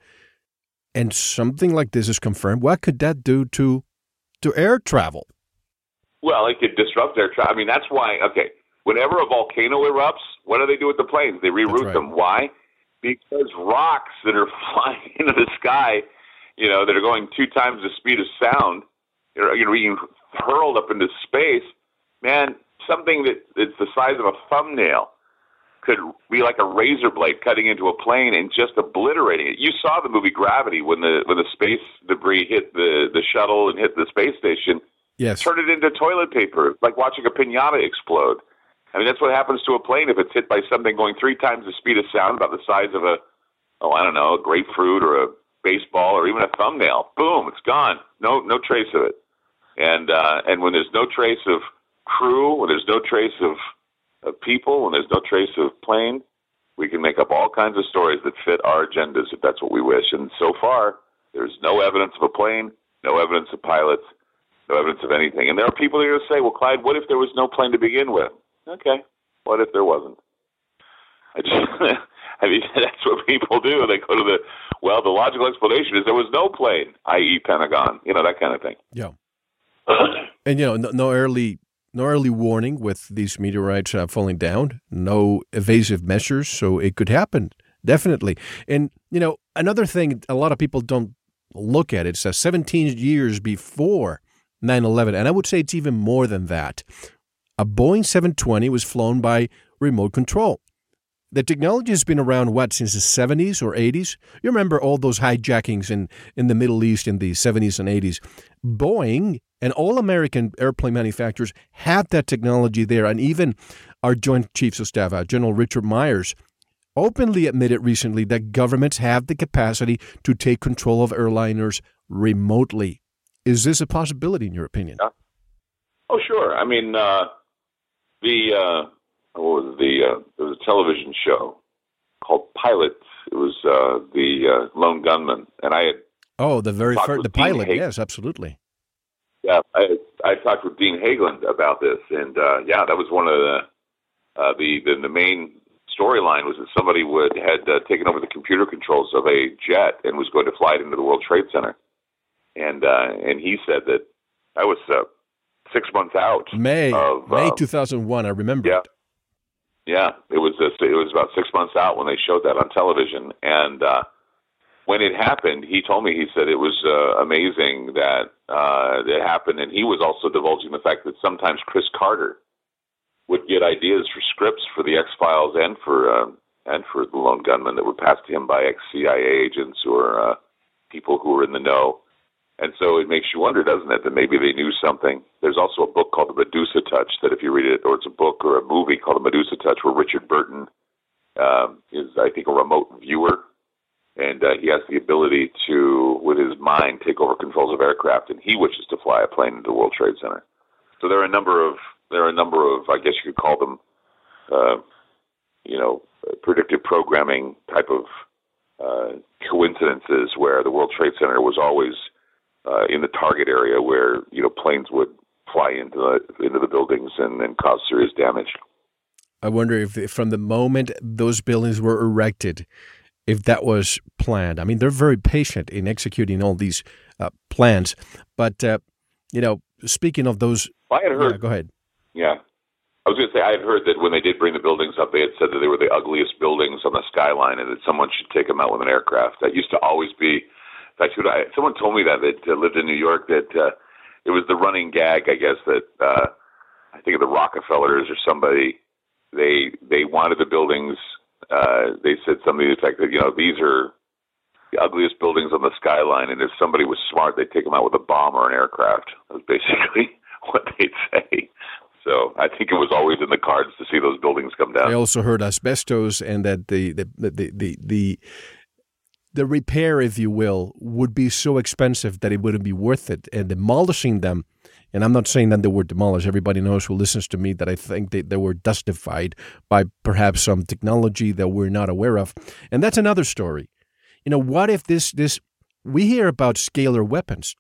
and something like this is confirmed. What could that do to to air travel? Well, it could disrupt air travel. I mean, that's why. Okay, whenever a volcano erupts, what do they do with the planes? They reroute right. them. Why? Because rocks that are flying into the sky, you know, that are going two times the speed of sound, you know, being hurled up into space, man, something that it's the size of a thumbnail could be like a razor blade cutting into a plane and just obliterating it. You saw the movie Gravity when the when the space debris hit the the shuttle and hit the space station. Yes. Turn it into toilet paper, like watching a pinata explode. I mean, that's what happens to a plane if it's hit by something going three times the speed of sound, about the size of a, oh, I don't know, a grapefruit or a baseball or even a thumbnail. Boom, it's gone. No, no trace of it. And uh, and when there's no trace of crew, when there's no trace of, of people, when there's no trace of plane, we can make up all kinds of stories that fit our agendas if that's what we wish. And so far, there's no evidence of a plane, no evidence of pilots, no evidence of anything. And there are people that are going to say, well, Clyde, what if there was no plane to begin with? Okay, what if there wasn't? I just, I mean, that's what people do. They go to the, well, the logical explanation is there was no plane, i.e., Pentagon, you know, that kind of thing. Yeah. and, you know, no, no early no early warning with these meteorites uh, falling down, no evasive measures, so it could happen, definitely. And, you know, another thing a lot of people don't look at, it's uh, 17 years before 9 11, and I would say it's even more than that. A Boeing 720 was flown by remote control. The technology has been around, what, since the 70s or 80s? You remember all those hijackings in, in the Middle East in the 70s and 80s. Boeing and all American airplane manufacturers had that technology there. And even our Joint Chiefs of Staff, uh, General Richard Myers, openly admitted recently that governments have the capacity to take control of airliners remotely. Is this a possibility, in your opinion? Oh, sure. I mean, uh, the uh, what was it? the uh, there was a television show called Pilot. It was uh, the uh, lone gunman, and I had oh the very first the pilot. Yes, absolutely. Yeah, I I talked with Dean Haglund about this, and uh, yeah, that was one of the uh, the, the the main storyline was that somebody would had uh, taken over the computer controls of a jet and was going to fly it into the World Trade Center, and uh, and he said that that was uh, six months out. May of, May um, two thousand one. I remember. Yeah, it. yeah, it was uh, it was about six months out when they showed that on television, and uh, when it happened, he told me he said it was uh, amazing that uh, it happened, and he was also divulging the fact that sometimes Chris Carter would get ideas for scripts for the X Files and for uh, and for the Lone Gunman that were passed to him by ex CIA agents or uh, people who were in the know. And so it makes you wonder, doesn't it, that maybe they knew something. There's also a book called The Medusa Touch that if you read it, or it's a book or a movie called The Medusa Touch, where Richard Burton um, is, I think, a remote viewer and uh, he has the ability to, with his mind, take over controls of aircraft, and he wishes to fly a plane into the World Trade Center. So there are a number of there are a number of I guess you could call them, uh, you know, predictive programming type of uh, coincidences where the World Trade Center was always uh, in the target area where you know planes would fly into the into the buildings and, and cause serious damage. I wonder if from the moment those buildings were erected, if that was planned. I mean, they're very patient in executing all these uh, plans. But, uh, you know, speaking of those. I had heard. Yeah, go ahead. Yeah. I was going to say, I had heard that when they did bring the buildings up, they had said that they were the ugliest buildings on the skyline and that someone should take them out with an aircraft. That used to always be. Fact, I, someone told me that that uh, lived in New York that uh, it was the running gag, I guess, that uh, I think of the Rockefellers or somebody. They they wanted the buildings uh, they said something to the effect that you know these are the ugliest buildings on the skyline, and if somebody was smart, they'd take them out with a bomb or an aircraft. That was basically what they'd say. So I think it was always in the cards to see those buildings come down. I also heard asbestos, and that the the the the, the the repair, if you will, would be so expensive that it wouldn't be worth it. And demolishing them and I'm not saying that they were demolished. Everybody knows who listens to me that I think they, they were dustified by perhaps some technology that we're not aware of. And that's another story. You know, what if this this we hear about scalar weapons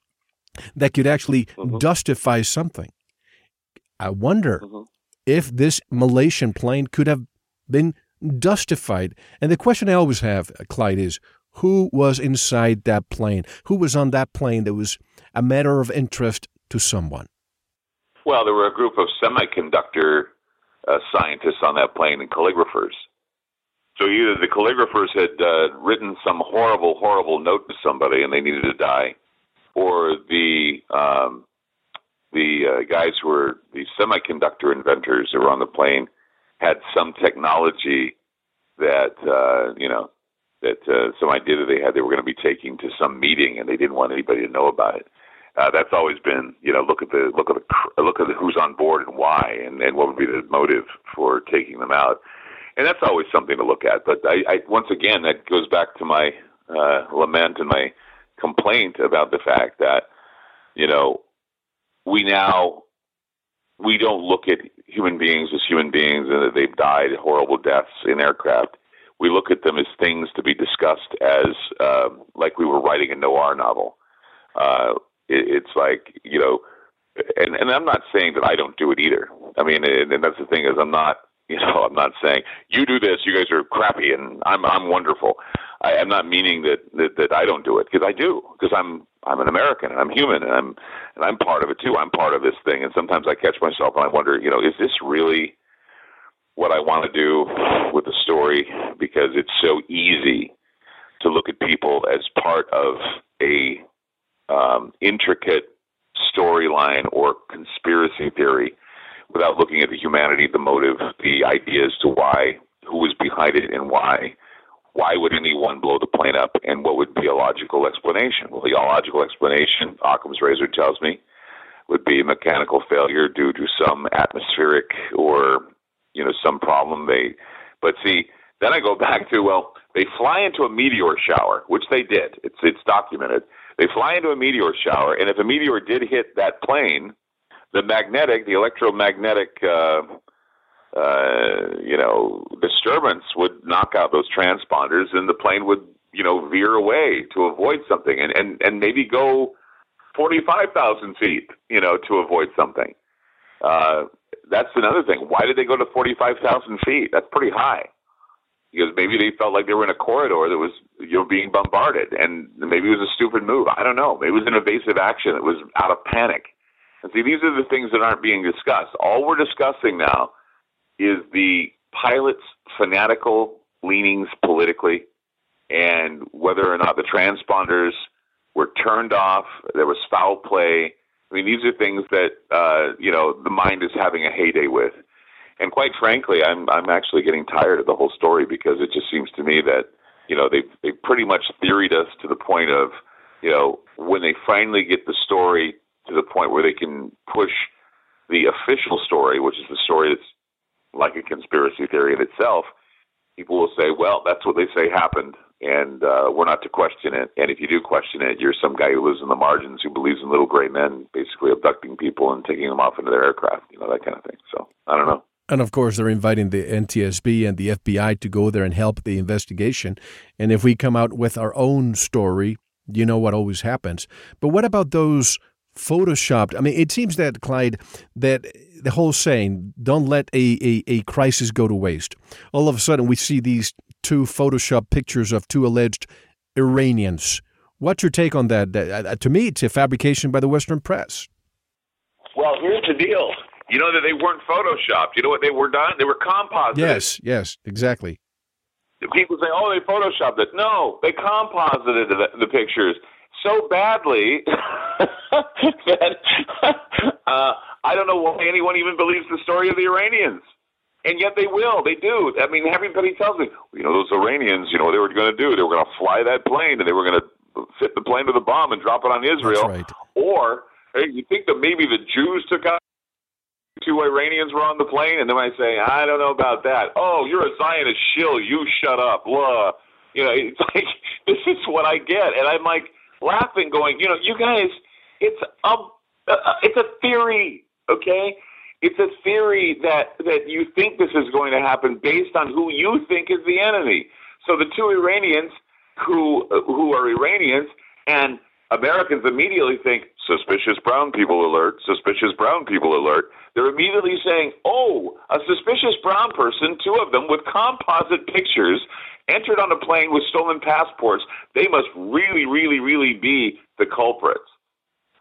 that could actually mm-hmm. dustify something. I wonder mm-hmm. if this Malaysian plane could have been dustified. And the question I always have, Clyde, is who was inside that plane? Who was on that plane that was a matter of interest to someone? Well, there were a group of semiconductor uh, scientists on that plane and calligraphers. So either the calligraphers had uh, written some horrible, horrible note to somebody and they needed to die, or the um, the uh, guys who were the semiconductor inventors who were on the plane had some technology that uh, you know that uh, some idea that they had they were going to be taking to some meeting and they didn't want anybody to know about it. Uh, that's always been you know look at the look at the look at the, who's on board and why and, and what would be the motive for taking them out. And that's always something to look at. But I, I once again that goes back to my uh, lament and my complaint about the fact that you know we now we don't look at human beings as human beings and that they've died horrible deaths in aircraft. We look at them as things to be discussed as uh, like we were writing a noir novel. Uh, it, it's like you know, and and I'm not saying that I don't do it either. I mean, and, and that's the thing is I'm not you know I'm not saying you do this, you guys are crappy, and I'm I'm wonderful. I, am not meaning that, that that I don't do it because I do because I'm I'm an American and I'm human and I'm and I'm part of it too. I'm part of this thing, and sometimes I catch myself and I wonder, you know, is this really what I want to do with the story? Because it's so easy to look at people as part of a um, intricate storyline or conspiracy theory without looking at the humanity, the motive, the ideas to why, who was behind it, and why why would anyone blow the plane up, and what would be a logical explanation? Well, the logical explanation, Occam's razor tells me, would be mechanical failure due to some atmospheric or you know some problem. They, but see, then I go back to well, they fly into a meteor shower, which they did. It's it's documented. They fly into a meteor shower, and if a meteor did hit that plane, the magnetic, the electromagnetic uh, uh, you know, disturbance would knock out those transponders, and the plane would, you know, veer away to avoid something, and and and maybe go forty-five thousand feet, you know, to avoid something. Uh, that's another thing. Why did they go to forty-five thousand feet? That's pretty high. Because maybe they felt like they were in a corridor that was, you know, being bombarded, and maybe it was a stupid move. I don't know. Maybe it was an evasive action. It was out of panic. And see, these are the things that aren't being discussed. All we're discussing now is the pilot's fanatical leanings politically and whether or not the transponders were turned off, there was foul play. I mean, these are things that uh, you know the mind is having a heyday with. And quite frankly, I'm I'm actually getting tired of the whole story because it just seems to me that you know they've they pretty much theoried us to the point of you know when they finally get the story to the point where they can push the official story, which is the story that's like a conspiracy theory in itself, people will say, well, that's what they say happened, and uh, we're not to question it. And if you do question it, you're some guy who lives in the margins who believes in little gray men basically abducting people and taking them off into their aircraft, you know, that kind of thing. So I don't know. And of course, they're inviting the NTSB and the FBI to go there and help the investigation. And if we come out with our own story, you know what always happens. But what about those photoshopped? I mean, it seems that, Clyde, that the whole saying, don't let a, a, a crisis go to waste. All of a sudden, we see these two Photoshop pictures of two alleged Iranians. What's your take on that? Uh, to me, it's a fabrication by the Western press. Well, here's the deal. You know that they weren't photoshopped. You know what they were done? They were composited. Yes, yes, exactly. People say, "Oh, they photoshopped it." No, they composited the, the pictures so badly that uh, I don't know why anyone even believes the story of the Iranians. And yet they will. They do. I mean, everybody tells me, you know, those Iranians, you know, what they were going to do. They were going to fly that plane and they were going to fit the plane to the bomb and drop it on Israel. Right. Or hey, you think that maybe the Jews took out two Iranians were on the plane, and then I say, I don't know about that. Oh, you're a Zionist shill. You shut up. Blah. You know, it's like this is what I get, and I'm like laughing, going, you know, you guys, it's a, uh, it's a theory okay? It's a theory that that you think this is going to happen based on who you think is the enemy. So the two Iranians who who are Iranians and Americans immediately think suspicious brown people alert, suspicious brown people alert. They're immediately saying, "Oh, a suspicious brown person, two of them with composite pictures, entered on a plane with stolen passports. They must really, really, really be the culprits."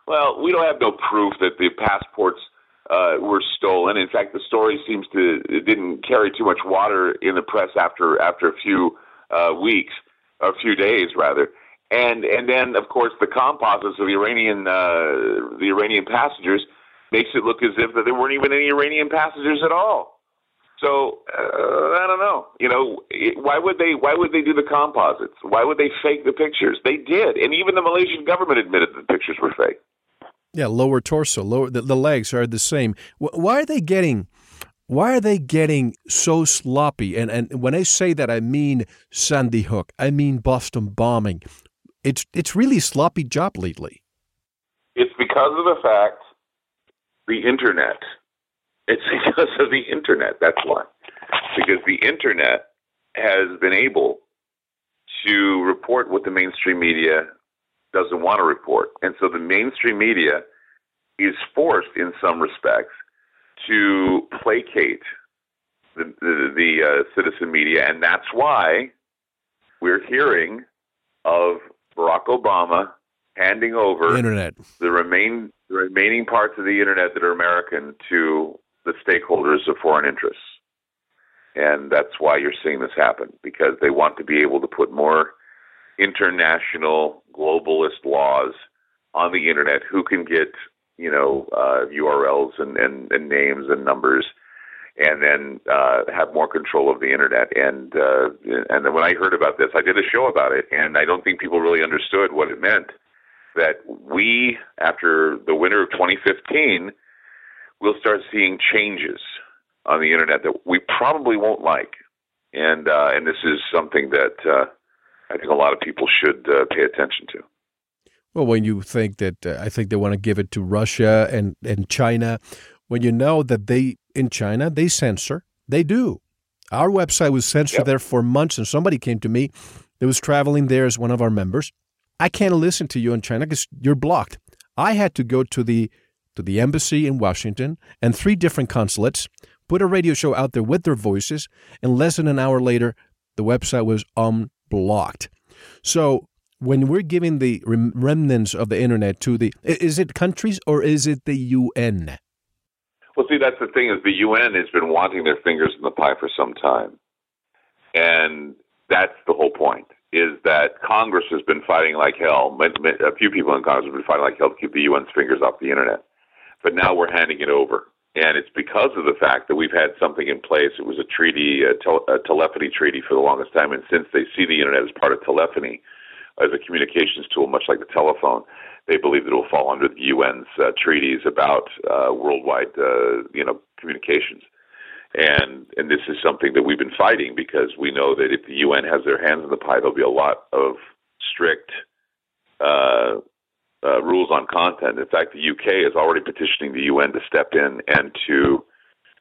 Well, we don't have no proof that the passports uh, were stolen. In fact, the story seems to it didn't carry too much water in the press after after a few uh, weeks, a few days rather. And and then of course the composites of the Iranian uh, the Iranian passengers makes it look as if that there weren't even any Iranian passengers at all. So uh, I don't know. You know, it, why would they? Why would they do the composites? Why would they fake the pictures? They did, and even the Malaysian government admitted that the pictures were fake. Yeah, lower torso, lower the, the legs are the same. Why are they getting? Why are they getting so sloppy? And and when I say that, I mean Sandy Hook. I mean Boston bombing. It's it's really sloppy job lately. It's because of the fact the internet it's because of the internet. That's why. Because the internet has been able to report what the mainstream media doesn't want to report. And so the mainstream media is forced, in some respects, to placate the, the, the uh, citizen media. And that's why we're hearing of Barack Obama handing over internet. the remain the remaining parts of the internet that are American to the stakeholders of foreign interests. And that's why you're seeing this happen, because they want to be able to put more international globalist laws on the internet who can get, you know, uh, URLs and, and, and names and numbers and then uh, have more control of the internet. And uh, and then when I heard about this, I did a show about it, and I don't think people really understood what it meant. That we, after the winter of 2015, we'll start seeing changes on the internet that we probably won't like, and uh, and this is something that uh, I think a lot of people should uh, pay attention to. Well, when you think that, uh, I think they want to give it to Russia and and China, when you know that they in China they censor, they do. Our website was censored yep. there for months, and somebody came to me that was traveling there as one of our members. I can't listen to you in China because you're blocked. I had to go to the to the embassy in Washington and three different consulates, put a radio show out there with their voices, and less than an hour later, the website was unblocked. So when we're giving the remnants of the internet to the, is it countries or is it the UN? Well, see, that's the thing is the UN has been wanting their fingers in the pie for some time, and that's the whole point is that Congress has been fighting like hell. A few people in Congress have been fighting like hell to keep the UN's fingers off the internet but now we're handing it over. And it's because of the fact that we've had something in place. It was a treaty, a, tel- a telephony treaty for the longest time. And since they see the internet as part of telephony, as a communications tool, much like the telephone, they believe that it will fall under the UN's uh, treaties about uh, worldwide, uh, you know, communications. And and this is something that we've been fighting because we know that if the UN has their hands in the pie, there'll be a lot of strict uh, uh, rules on content. In fact, the UK is already petitioning the UN to step in and to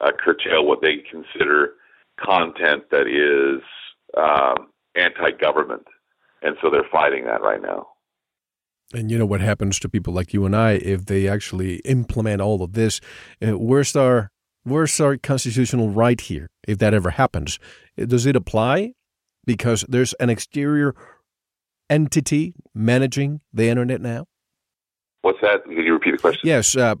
uh, curtail what they consider content that is um, anti-government, and so they're fighting that right now. And you know what happens to people like you and I if they actually implement all of this? Uh, where's our where's our constitutional right here if that ever happens? Does it apply? Because there's an exterior entity managing the internet now. What's that? Can you repeat the question? Yes. Uh,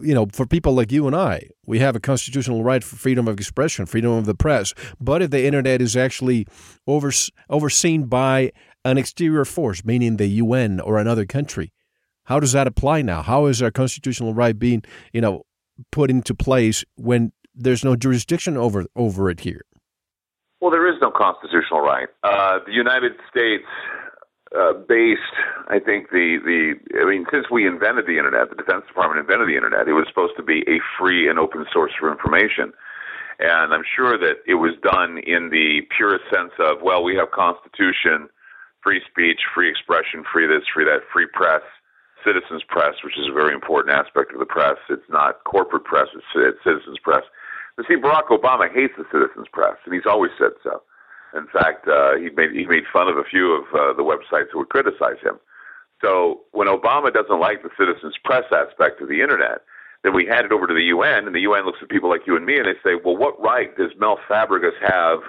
you know, for people like you and I, we have a constitutional right for freedom of expression, freedom of the press. But if the internet is actually over, overseen by an exterior force, meaning the UN or another country, how does that apply now? How is our constitutional right being, you know, put into place when there's no jurisdiction over over it here? Well, there is no constitutional right. Uh, the United States uh, based, I think the the I mean, since we invented the internet, the Defense Department invented the internet. It was supposed to be a free and open source for information, and I'm sure that it was done in the purest sense of well, we have Constitution, free speech, free expression, free this, free that, free press, citizens press, which is a very important aspect of the press. It's not corporate press; it's, it's citizens press. But see, Barack Obama hates the citizens press, and he's always said so. In fact, uh, he made he made fun of a few of uh, the websites who would criticize him. So when Obama doesn't like the citizens press aspect of the internet, then we hand it over to the UN, and the UN looks at people like you and me, and they say, "Well, what right does Mel Fabregas have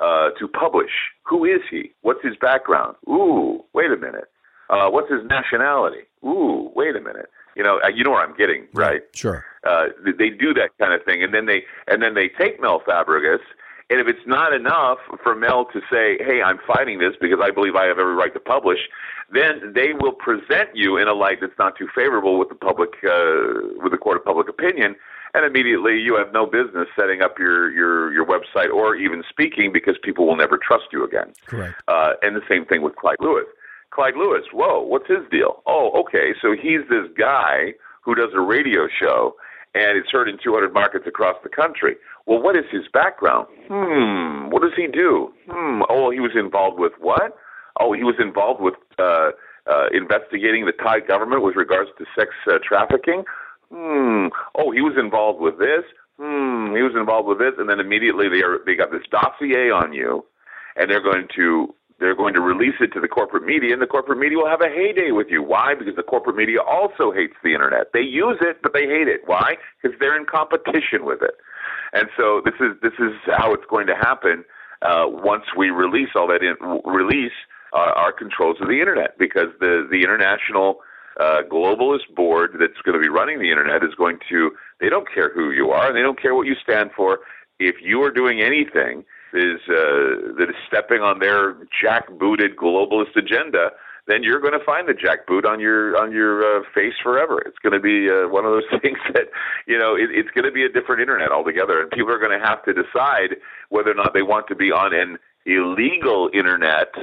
uh, to publish? Who is he? What's his background? Ooh, wait a minute. Uh, what's his nationality? Ooh, wait a minute. You know, uh, you know where I'm getting, right? Sure. Uh, they do that kind of thing, and then they and then they take Mel Fabregas And if it's not enough for Mel to say, "Hey, I'm fighting this because I believe I have every right to publish," then they will present you in a light that's not too favorable with the public, uh, with the court of public opinion, and immediately you have no business setting up your your your website or even speaking because people will never trust you again. Correct. Uh, and the same thing with Clyde Lewis. Clyde Lewis, whoa, what's his deal? Oh, okay, so he's this guy who does a radio show and it's heard in 200 markets across the country. Well, what is his background? Hmm, what does he do? Hmm, oh, he was involved with what? Oh, he was involved with uh, uh, investigating the Thai government with regards to sex uh, trafficking. Hmm. Oh, he was involved with this. Hmm. He was involved with this, and then immediately they are they got this dossier on you, and they're going to they're going to release it to the corporate media, and the corporate media will have a heyday with you. Why? Because the corporate media also hates the internet. They use it, but they hate it. Why? Because they're in competition with it. And so this is this is how it's going to happen uh, once we release all that in, release uh, our controls of the internet, because the the international uh, globalist board that's going to be running the internet is going to they don't care who you are and they don't care what you stand for. If you are doing anything is uh, that is stepping on their jackbooted globalist agenda, then you're going to find the jackboot on your on your uh, face forever. It's going to be uh, one of those things that you know it, it's going to be a different internet altogether, and people are going to have to decide whether or not they want to be on an illegal internet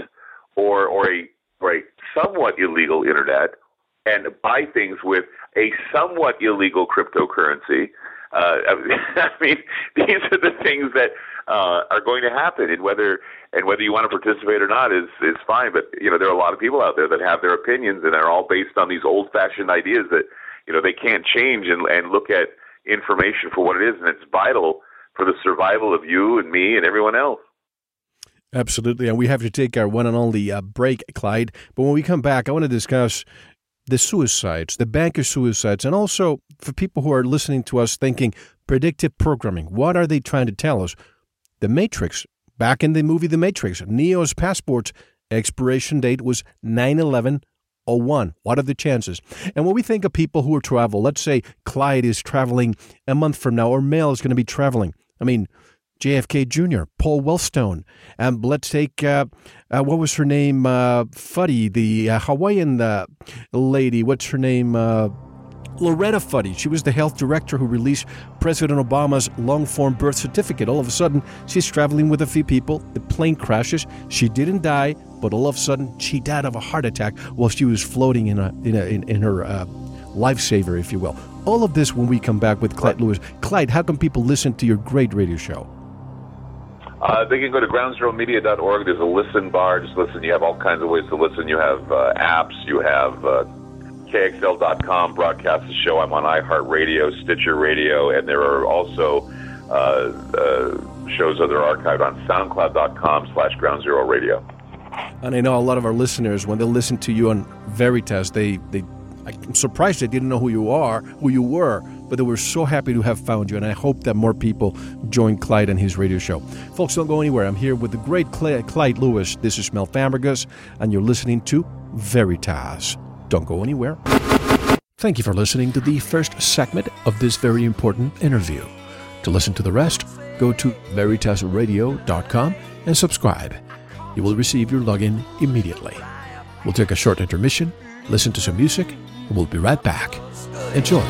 or or a or a somewhat illegal internet and buy things with a somewhat illegal cryptocurrency. Uh, I mean, these are the things that uh, are going to happen, and whether and whether you want to participate or not is is fine. But you know, there are a lot of people out there that have their opinions, and they're all based on these old-fashioned ideas that you know they can't change and and look at information for what it is, and it's vital for the survival of you and me and everyone else. Absolutely. And we have to take our one and only uh, break, Clyde. But when we come back, I want to discuss the suicides, the banker suicides, and also for people who are listening to us thinking predictive programming. What are they trying to tell us? The Matrix, back in the movie The Matrix, Neo's passport's expiration date was 9 11 01. What are the chances? And when we think of people who are travel, let's say Clyde is traveling a month from now, or Mel is going to be traveling. I mean, JFK Jr., Paul Wellstone. And let's take, uh, uh, what was her name? Uh, Fuddy, the uh, Hawaiian uh, lady. What's her name? Uh, Loretta Fuddy. She was the health director who released President Obama's long form birth certificate. All of a sudden, she's traveling with a few people. The plane crashes. She didn't die, but all of a sudden, she died of a heart attack while she was floating in, a, in, a, in, in her lifesaver, if you will. All of this when we come back with Clyde Lewis. Clyde, how can people listen to your great radio show? Uh, they can go to groundzeromedia.org. There's a listen bar. Just listen. You have all kinds of ways to listen. You have uh, apps. You have uh, KXL.com broadcasts the show. I'm on iHeartRadio, Stitcher Radio, and there are also uh, uh, shows that are archived on SoundCloud.com slash Ground Zero Radio. And I know a lot of our listeners, when they listen to you on Veritas, they, they I'm surprised they didn't know who you are, who you were, but they were so happy to have found you. And I hope that more people join Clyde and his radio show. Folks, don't go anywhere. I'm here with the great Clyde Lewis. This is Mel Fabregas, and you're listening to Veritas. Don't go anywhere. Thank you for listening to the first segment of this very important interview. To listen to the rest, go to veritasradio.com and subscribe. You will receive your login immediately. We'll take a short intermission, listen to some music, and we'll be right back. Enjoy.